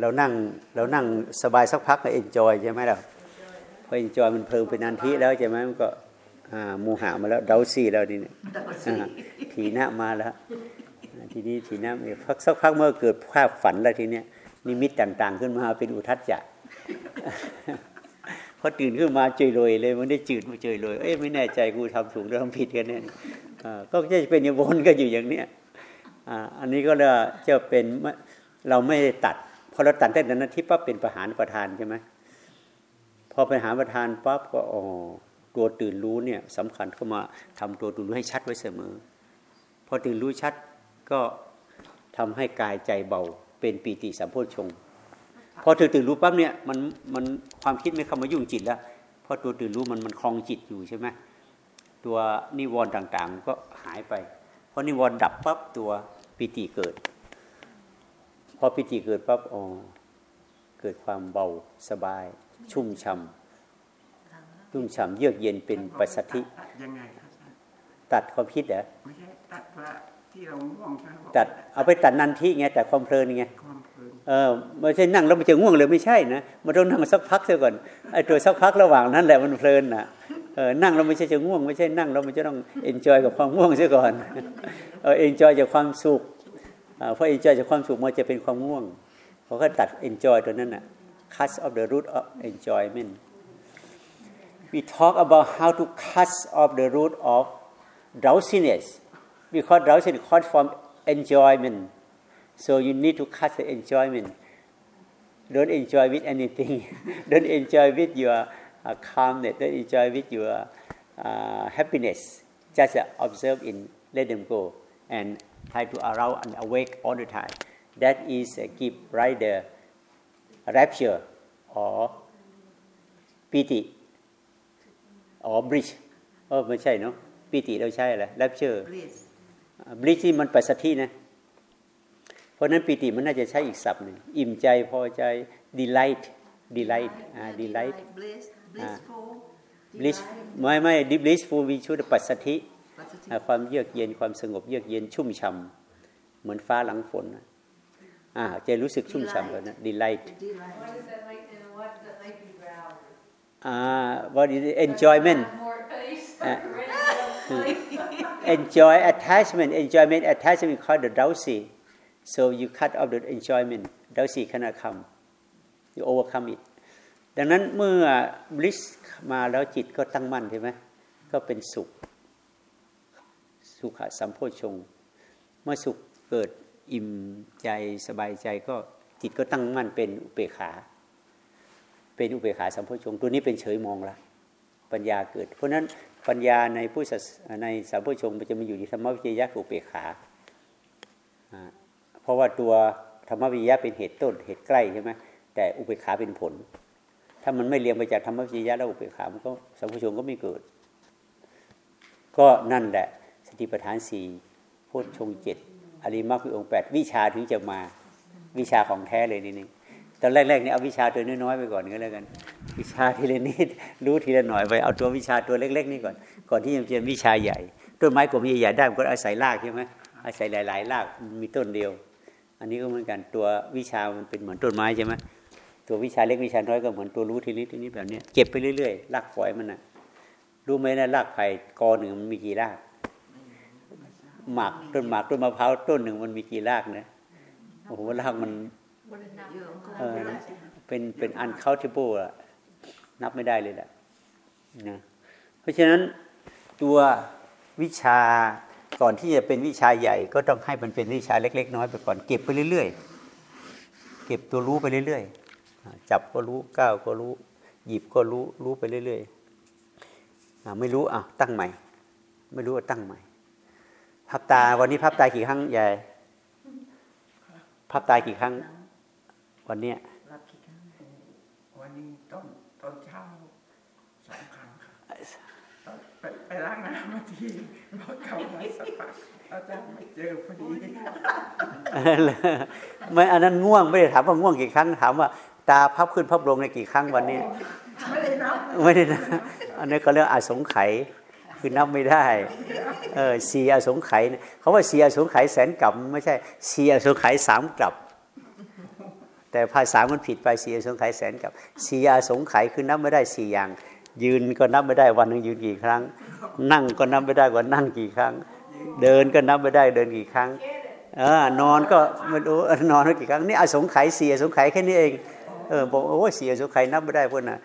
S1: เรานั่งเรานั่งสบายสักพักก็ enjoy ใช่ไหมล่ะพอเอนจอยมันเพลิงเป็นนันทีแล้วใช่ไหมมันก็มูหามาแล้วเดาซีแล้วนี่ถีนะมาแล้ว ทีนี้ถีนะพักสักพักเมื่อเกิดภาพฝันแล้วทีเนี้ยนิมิตต่าง ๆ ขึ้นมาเป็นอุทัศจะพอตื่นขึ้นมาเจยเลยเลยมันได้จืดมาเจยเลยเอ้ยไม่แน่ใจกูทำถูกหรือทำผิดกันเนี่ยก็จะเป็นอย่างวนก็อยู่อย่างเนี้ยอันนี้ก็จะเป็นเราไม่ได้ตัดพอเราตัดได้นั้นที่ปั๊บเป็นประหารประธานใช่ไหมพอไปหาประธานปั๊บก็อ๋อตัวตื่นรู้เนี่ยสำคัญเข้ามาทำตัวตื่นรู้ให้ชัดไว้เสมอ พอตื่นรู้ชัด ก็ทำให้กายใจเบา เป็นปีติสัมโพชฌงพอตื่นตื่นรู้ปั๊บเนี่ยมันมันความคิดไม่เข้ามายุ่งจิตแล้วเพราะตัวตื่นรู้มันมันคลองจิตอยู่ใช่ไหมตัวนิวรณ์ต่างๆ ก็หายไปพอนิวรณ์ดับปั๊บตัวปีติเกิด พอปีติเกิดปั๊บอ๋อเกิดความเบาสบาย ชุ่มช่ำุ่มฉ่ำเยือกเย็นเป็นปัสสธิยังไงตัดความคิดเหรอไม่ใช่ตัดว่า ที่เราง่วงตัดเอาไปตัดนันทีไงแต่ความเพลินไงเออไม่ใช่นั่งแล้วมันจะง่วงเลยไม่ใช่นะมันต้องนั่งสักพักเสียก่อนไอ้ตัวสักพักระหว่างนั้นแหละมันเพลินนะเออนั่งเราไม่ใช่จะง่วงไม่ใช่นั่งเรามันจะต้องenjoy กับความง่วงเสียก่อนเออ enjoy จากความสุขเพราะ enjoy จากความสุขมันจะเป็นความง่วงเขาก็ตัด enjoy ตัวนั้นอะ cut off the root of enjoyment we talk about how to cut off the root of drowsiness because drowsiness comes from enjoyment so you need to cut the enjoyment don't enjoy with anything don't enjoy with your uh, calmness don't enjoy with your uh, happiness just uh, observe in let them go and try to arouse and awake all the time that is uh, give right the rapture or pity or bridge เออไม่ใช่เนาะปิติเราใช่อะไร rapture
S2: bliss
S1: บลิชที่มันปัสสัทธินะ เพราะฉะนั้นปิติมันน่าจะใช้อีกศัพท์หนึ่งอิ่มใจพอใจ delight delight อ่า delight
S2: bliss blissful
S1: bliss
S2: delight
S1: ไม่ไม่ blissful มีชุดปัสสัทธิ
S2: ปัสสติ
S1: อ่าความเยือกเย็นความสงบเยือกเย็นชุ่มฉ่ำเหมือนฟ้าหลังฝนน่ะอ่าจะรู้สึกชุ่มฉ่ำแบบนั้น delight
S2: delight
S4: What does that make, and what does that make you proud?
S1: อ่า what is it? enjoyment
S4: More at
S1: enjoy attachment enjoyment attachment called the drowsy so you cut off the enjoyment drowsy cannot come you overcome it ดังนั้นเมื่อ bliss มาแล้วจิตก็ตั้งมั่นใช่ไหมก็เป็นสุข สุขสัมโพชงค์เมื่อสุขเกิดอิ่มใจสบายใจก็จิตก็ตั้งมั่นเป็นอุเบกขา เป็นอุเบกขาสัมโพชงค์ตัวนี้เป็นเฉยมองละปัญญาเกิด เพราะนั้น ปัญญาในผู้ในสัมโพชงมันจะมาอยู่ที่ธรรมวิจยะอุเบกขา เพราะว่าตัวธรรมวิจยะเป็นเหตุต้นเหตุใกล้ใช่ไหมแต่อุเบกขาเป็นผล ถ้ามันไม่เรียงไปจากธรรมวิจยะแล้วอุเบกขามันก็สัมโพชงก็ไม่เกิด ก็นั่นแหละสติปัฏฐานสี่โพชฌงเจ็ดอริมรรคมีองค์แปดวิชาถึงจะมาวิชาของแท้เลยนี่นึง อนแรกๆนี่เอาวิชาตัวน้อยๆไปก่อนก็แล้วกัน วิชาทีละนิดรู้ทีละหน่อยไปเอาตัววิชาตัวเล็ก ๆ นี่ก่อน ก่อนที่จะเรียนวิชาใหญ่ ต้นไม้กลมใหญ่ๆได้มันก็อาศัยรากใช่ไหมอาศัยหลาย ๆ รากมีต้นเดียว อันนี้ก็เหมือนกันตัววิชามันเป็นเหมือนต้นไม้ใช่ไหมตัววิชาเล็กวิชาน้อยก็เหมือนตัวรู้ทีนิดทีนี้แบบนี้เก็บไปเรื่อยๆรากฝอยมันนะรู้ไหมนะรากไผ่กอหนึ่งมันมีกี่รากหมากต้นหมากต้นมะพร้าวต้นหนึ่งมันมีกี่รากนะโอ้โหรากมัน
S2: เยอะมาก
S1: เออเป็นเป็น uncountable อะนับไม่ได้เลยแหละนะเพราะฉะนั้นตัววิชาก่อนที่จะเป็นวิชาใหญ่ ก็ต้องให้มันเป็นวิชาเล็ก ๆ น้อยไปก่อนเก็บไปเรื่อย ๆ เก็บตัวรู้ไปเรื่อยๆอ่าจับก็รู้ก้าวก็รู้ หยิบก็รู้รู้ไปเรื่อยๆอ่าไม่รู้อะตั้งใหม่ ไม่รู้อะตั้งใหม่พับตาวันนี้พับตากี่ครั้งใหญ่พับตากี่ครั้ง วันเนี้ย
S2: รับกี่ครั้ง
S3: วันนี้ตอนตอนเช้าสองครั้งค่ะไปไปล้างน้ำมาทีรถเขามาสักพักอาจารย์ไม่เจอพอดี
S1: ไม่อันนั้นง่วงไม่ได้ถามว่าง่วงกี่ครั้งถามว่า ตาพับขึ้นพับลงในกี่ครั้งวันนี้
S3: ไม่ได้นับ
S1: ไม่ได้นะอันนี้เขาเรียกอาสงไขคือนับไม่ได้เออสีอาสงไขยเนี่ยเขาว่าสีอาสงไขยแสนกลับไม่ใช่สีอาสงไขยสามกลับ แต่ภาษามันผิดไปสีอสงไขยแสนกับสี่อาสงไขยคือนับไม่ได้สี่อย่าง ยืนก็นับไม่ได้วันหนึ่งยืนกี่ครั้ง นั่งก็นับไม่ได้ว่านั่งกี่ครั้ง เดินก็นับไม่ได้เดินกี่ครั้งเออนอนก็ไม่รู้นอนกี่ครั้งนี่อสงไขยสี่อสงไขยแค่นี้เองเออบอกโอ้สี่อสงไขยนับไม่ได้พวกน่ะ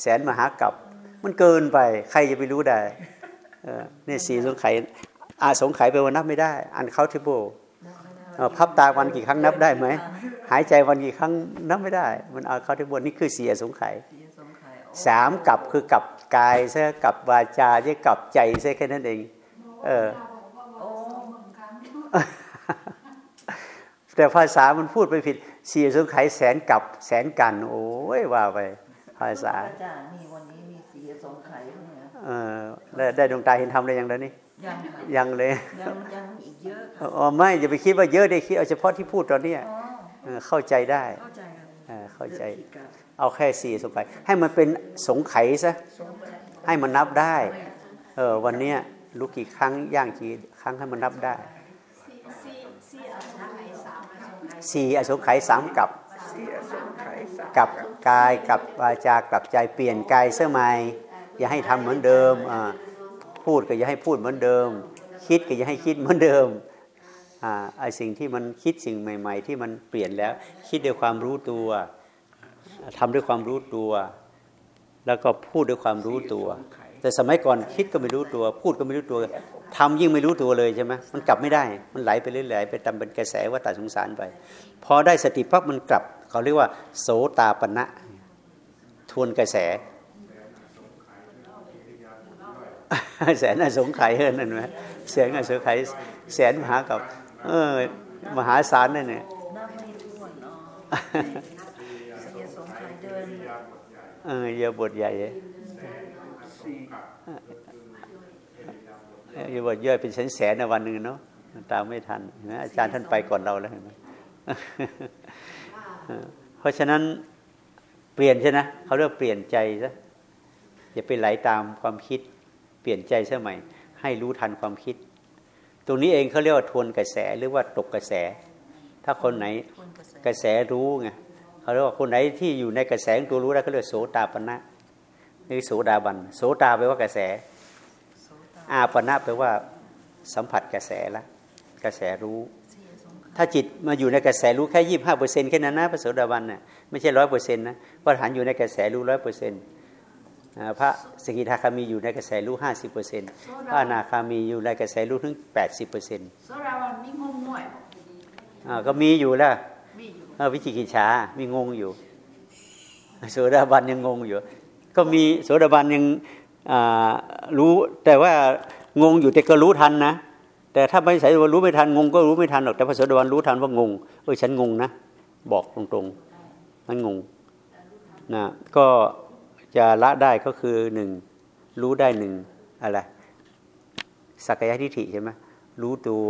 S1: แสนมหากรัปมันเกินไป ใครจะไปรู้ได้เออนี่สี่อสงไขยอาสงไขยไปว่านับไม่ได้ อันเคาทิเบิล พับตาวันกี่ครั้งนับได้ไหม หายใจวันกี่ครั้งนับไม่ได้ มันอาเคาทิเบิลนี่คือสี่อสงไขย
S2: เสียสงไขย
S1: สามกับคือกับกายซะกับวาจาใช่กับใจซะแค่นั้นเอง เออ
S2: โอ้
S1: แต่ภาษามันพูดไปผิดเสียสงไขยแสนกับแสนกัน โอ้ยว่าไป ภาษา
S2: อาจารย์นี่วันนี้มีเสียสงไขยเนี่ย
S1: เออได้ได้ดวงตาเห็นธรรมได้ยังแล้วนี่
S2: ยังค่ะ
S1: ยังเลย
S2: ยังยังอีกเยอะค่ะ
S1: อ๋อไม่อย่าไปคิดว่าเยอะได้คิดเอาเฉพาะที่พูดตอนเนี้ย
S2: อ๋อ
S1: เออเข้าใจได้
S2: เข้าใจค่ะ
S1: เออเข้าใจ
S2: เลือกผิดกัน
S1: เอาแค่สี่สงไขยให้มันเป็นสงไขยซะให้มันนับได้ เออวันเนี้ยรู้กี่ครั้งย่างกี่ครั้งให้มันนับได้
S4: สี่สี่สี่อสงไขยสามอสงไขย
S1: สี่อสงไขยสามกับ
S3: เสียสงไขยสาม
S1: กับกายกับวาจากลับใจเปลี่ยนกายเสื้อใหม่อย่าให้ทำเหมือนเดิมอ่า พูดก็อย่าให้พูดเหมือนเดิม คิดก็อย่าให้คิดเหมือนเดิมอ่าไอสิ่งที่มันคิดสิ่งใหม่ ๆ ที่มันเปลี่ยนแล้ว คิดด้วยความรู้ตัวทำด้วยความรู้ตัว แล้วก็พูดด้วยความรู้ตัว แต่สมัยก่อนคิดก็ไม่รู้ตัว พูดก็ไม่รู้ตัวทำยิ่งไม่รู้ตัวเลยใช่ไหมมันกลับไม่ได้ มันไหลไปเรื่อยๆไปตามเป็นกระแสว่าตาสงสารไป พอได้สติปั๊บมันกลับเขาเรียกว่า โสตาปณะทวนกระแส แสนอสงไขยเฮินนั่นไหมแสนอสงไขยแสนมหากับ เออ มหาศาลนั่นเนี่ย
S2: นับไม่ถ้วนอ๋อเสียสงเดิน
S1: เออเยอะบทใหญ่เยอะบทย่อยเป็นแสนแสนในวันหนึ่งเนาะตามไม่ทันนไหมอาจารย์ท่านไปก่อนเราแล้วเห็นไหมเพราะฉะนั้นเปลี่ยนใช่นะเขาเรียกเปลี่ยนใจซะอย่าไปไหลตามความคิด เปลี่ยนใจซะใหม่ให้รู้ทันความคิด ตรงนี้เองเขาเรียกว่าทวนกระแสหรือว่าตกกระแส ถ้าคนไหน
S2: คนกระแส
S1: กระแสรู้ไงเขาเรียกว่าคนไหนที่อยู่ในกระแสของตัวรู้แล้วเขาเรียกโสตาปันนะหรือโสดาบันโสตาแปลว่ากระแส
S2: โสตา
S1: อาปันนะแปลว่าสัมผัสกระแสละกระแสรู้
S2: เสียสงขาย
S1: ถ้าจิตมาอยู่ในกระแสรู้แค่ยี่ห้าเปอร์เซ็นต์แค่นั้นนะพระโสดาบันน่ะไม่ใช่ร้อยเปอร์เซ็นต์นะพระอรหันต์อยู่ในกระแสรู้ร้อยเปอร์เซ็นต์ พระสกิทาคามีอยู่ในกระแสรู้ห้าสิบเปอร์เซ็นต์พระอนาคามีอยู่ในกระแสรู้ถึงแปดสิบเปอร์เซ็นต์
S4: โซดาวันมีงงง่วย
S1: ก็มีอยู่แล้ว
S4: มีอยู่
S1: เออวิจิกิจฉามีงงอยู่ โสดาบันยังงงอยู่ ก็มีโสดาบันยังอ่ารู้แต่ว่างงอยู่แต่ก็รู้ทันนะ แต่ถ้าไม่ใส่ว่ารู้ไม่ทันงงก็รู้ไม่ทันหรอกแต่พระโสดาบันรู้ทันว่างงเออฉันงงนะ บอกตรงๆมันงงนะก็ จะละได้ก็คือหนึ่งรู้ได้หนึ่งอะไรสักยะทิฏฐิใช่ไหมรู้ตัว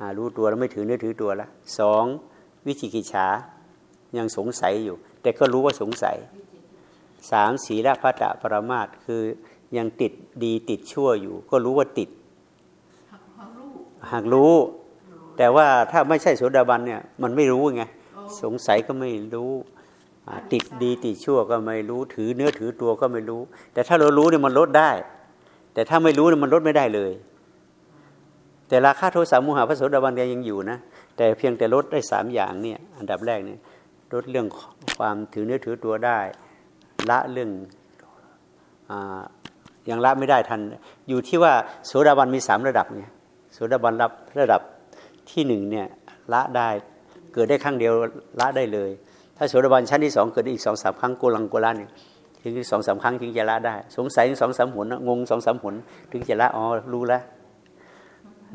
S1: อ่ารู้ตัวแล้วไม่ถือเนื้อถือตัวละสองวิจิกิจฉายังสงสัยอยู่ แต่ก็รู้ว่าสงสัยสามศีลพัตตปรมาตถ์คือยังติดดีติดชั่วอยู่ ก็รู้ว่าติด
S4: หักหักลูก
S1: หากรู้ แต่ว่าถ้าไม่ใช่โสดาบันเนี่ย มันไม่รู้ไง
S4: โอ้
S1: สงสัยก็ไม่รู้อ่า ติดดีติดชั่วก็ไม่รู้ ถือเนื้อถือตัวก็ไม่รู้ แต่ถ้าเรารู้เนี่ยมันลดได้ แต่ถ้าไม่รู้เนี่ยมันลดไม่ได้เลย แต่ราคาโทสะโมหะพระโสดาบันยังอยู่นะ แต่เพียงแต่ลดได้สามอย่างเนี่ย อันดับแรกเนี่ยลดเรื่องความถือเนื้อถือตัวได้ ละเรื่องอยังละไม่ได้ทัน อยู่ที่ว่าโสดาบันมีสามระดับไงโสดาบันรับระดับที่หนึ่งเนี่ยละได้เกิดได้ครั้งเดียวละได้เลย ถ้าโสดาบันชั้นที่สองเกิดได้อีกสองสามครั้งโกลังโกลานถึงสองสามครั้งถึงจะละได้ สงสัยสองสามหนงงสองสามหนถึงจะละอ๋อรู้แล้ว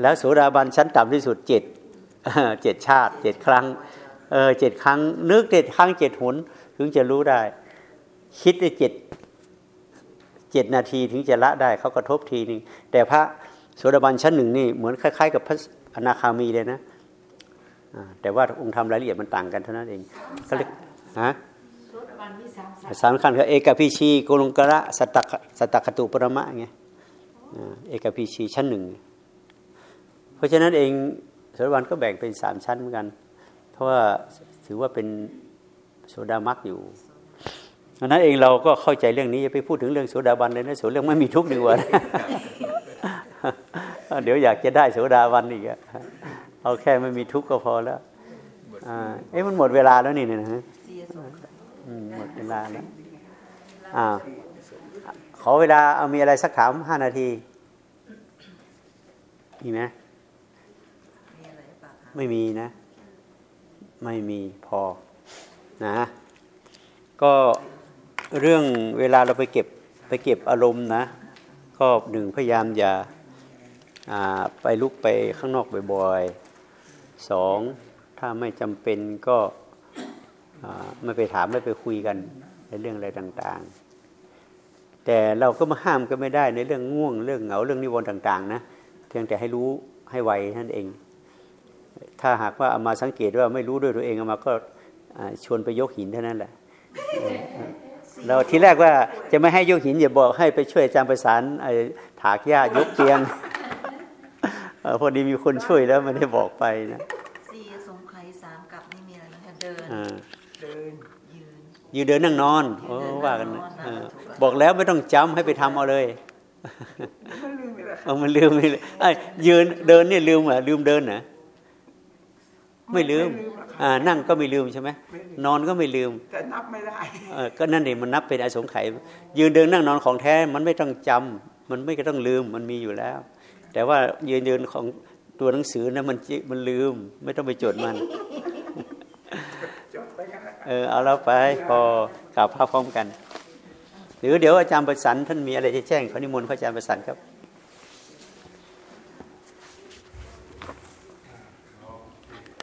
S1: แล้วโสดาบันชั้นต่ำที่สุดเจ็ดเจ็ดชาติเจ็ดครั้งเออเจ็ดครั้ง นึกเจ็ดครั้งเจ็ดหนถึงจะรู้ได้ คิดได้เจ็ดเจ็ดนาทีถึงจะละได้เขากระทบทีนึงแต่พระโสดาบันชั้นหนึ่งนี่เหมือนคล้าย ๆ กับพระอนาคามีเลยนะ แต่ว่าองค์ธรรมรายละเอียดมันต่างกันเท่านั้นเองเขาเรียกฮะ
S4: สาม
S1: ขั้นคือเอกพิชีโกลงกระสตตะสตตคตุปรมะไงเอกพิชีชั้นหนึ่ง เพราะฉะนั้นเองโสดาบันก็แบ่งเป็นสามชั้นเหมือนกัน เพราะว่าถือว่าเป็นโสดามักอยู่ดังนั้นเองเราก็เข้าใจเรื่องนี้อย่าไปพูดถึงเรื่องโสดาบันเลยนะโสดเรื่องไม่มีทุกข์ดีกว่าเดี๋ยวอยากจะได้โสดาบันอีกอะ เอาแค่ไม่มีทุกข์ก็พอแล้วอ่าเอ๊ะมันหมดเวลาแล้วนี่นะฮะ
S2: เสียสงขาย
S1: อืมหมดเวลาแล้วอ่าขอเวลาเอามีอะไรสักถามห้านาทีมีไหม
S2: มีอะไรปะคะ
S1: ไม่มีนะ ไม่มีพอนะก็เรื่องเวลาเราไปเก็บไปเก็บอารมณ์นะก็หนึ่งพยายามอย่าอ่าไปลุกไปข้างนอกบ่อยๆ สองถ้าไม่จำเป็นก็ไม่ไปถามไม่ไปคุยกันในเรื่องอะไรต่างๆ แต่เราก็มาห้ามก็ไม่ได้ในเรื่องง่วงเรื่องเหงาเรื่องนิวรณ์ต่างๆนะเพียงแต่ให้รู้ให้ไวนั่นเอง ถ้าหากว่าเอามาสังเกตว่าไม่รู้ด้วยตัวเองเอามาก็ชวนไปยกหินเท่านั้นแหละเราทีแรกว่าจะไม่ให้ยกหินอย่าบอกให้ไปช่วยอาจารย์ประสานไอ้ถากหญ้ายกเตียง พอดีมีคนช่วยแล้วไม่ได้บอกไปนะ
S2: เสียสงขายสามกับนี่มีอะไรนะคะเดิน
S1: อ่า
S3: เดิน
S2: ยืน
S1: ยืนเดินนั่งนอนโอ้ว่ากันนะเออบอกแล้วไม่ต้องจำให้ไปทำเอาเลย
S3: มันลืมไปแล้ว
S1: เอามันลืมไม่เลยไอ้ยยืนเดินเนี่ยลืมเหรอลืมเดินเหรอไม่ลืมอ่านั่งก็ไม่ลืมใช่ไหมนอนก็ไม่ลืม
S3: แต่นับไม่ได้
S1: เออก็นั่นเองมันนับเป็นอสงไขยยืนเดินนั่งนอนของแท้มันไม่ต้องจำมันไม่ต้องลืมมันมีอยู่แล้ว แต่ว่ายืนเดินของตัวหนังสือนะมันจิมันลืม ไม่ต้องไปจดมัน
S3: จดไป
S1: เออเอาแล้วไปพอกล่าวพระพร้อมกัน หรือเดี๋ยวอาจารย์ประสันท่านมีอะไรจะแจ้งขอนิมนต์พระอาจารย์ประสันครับ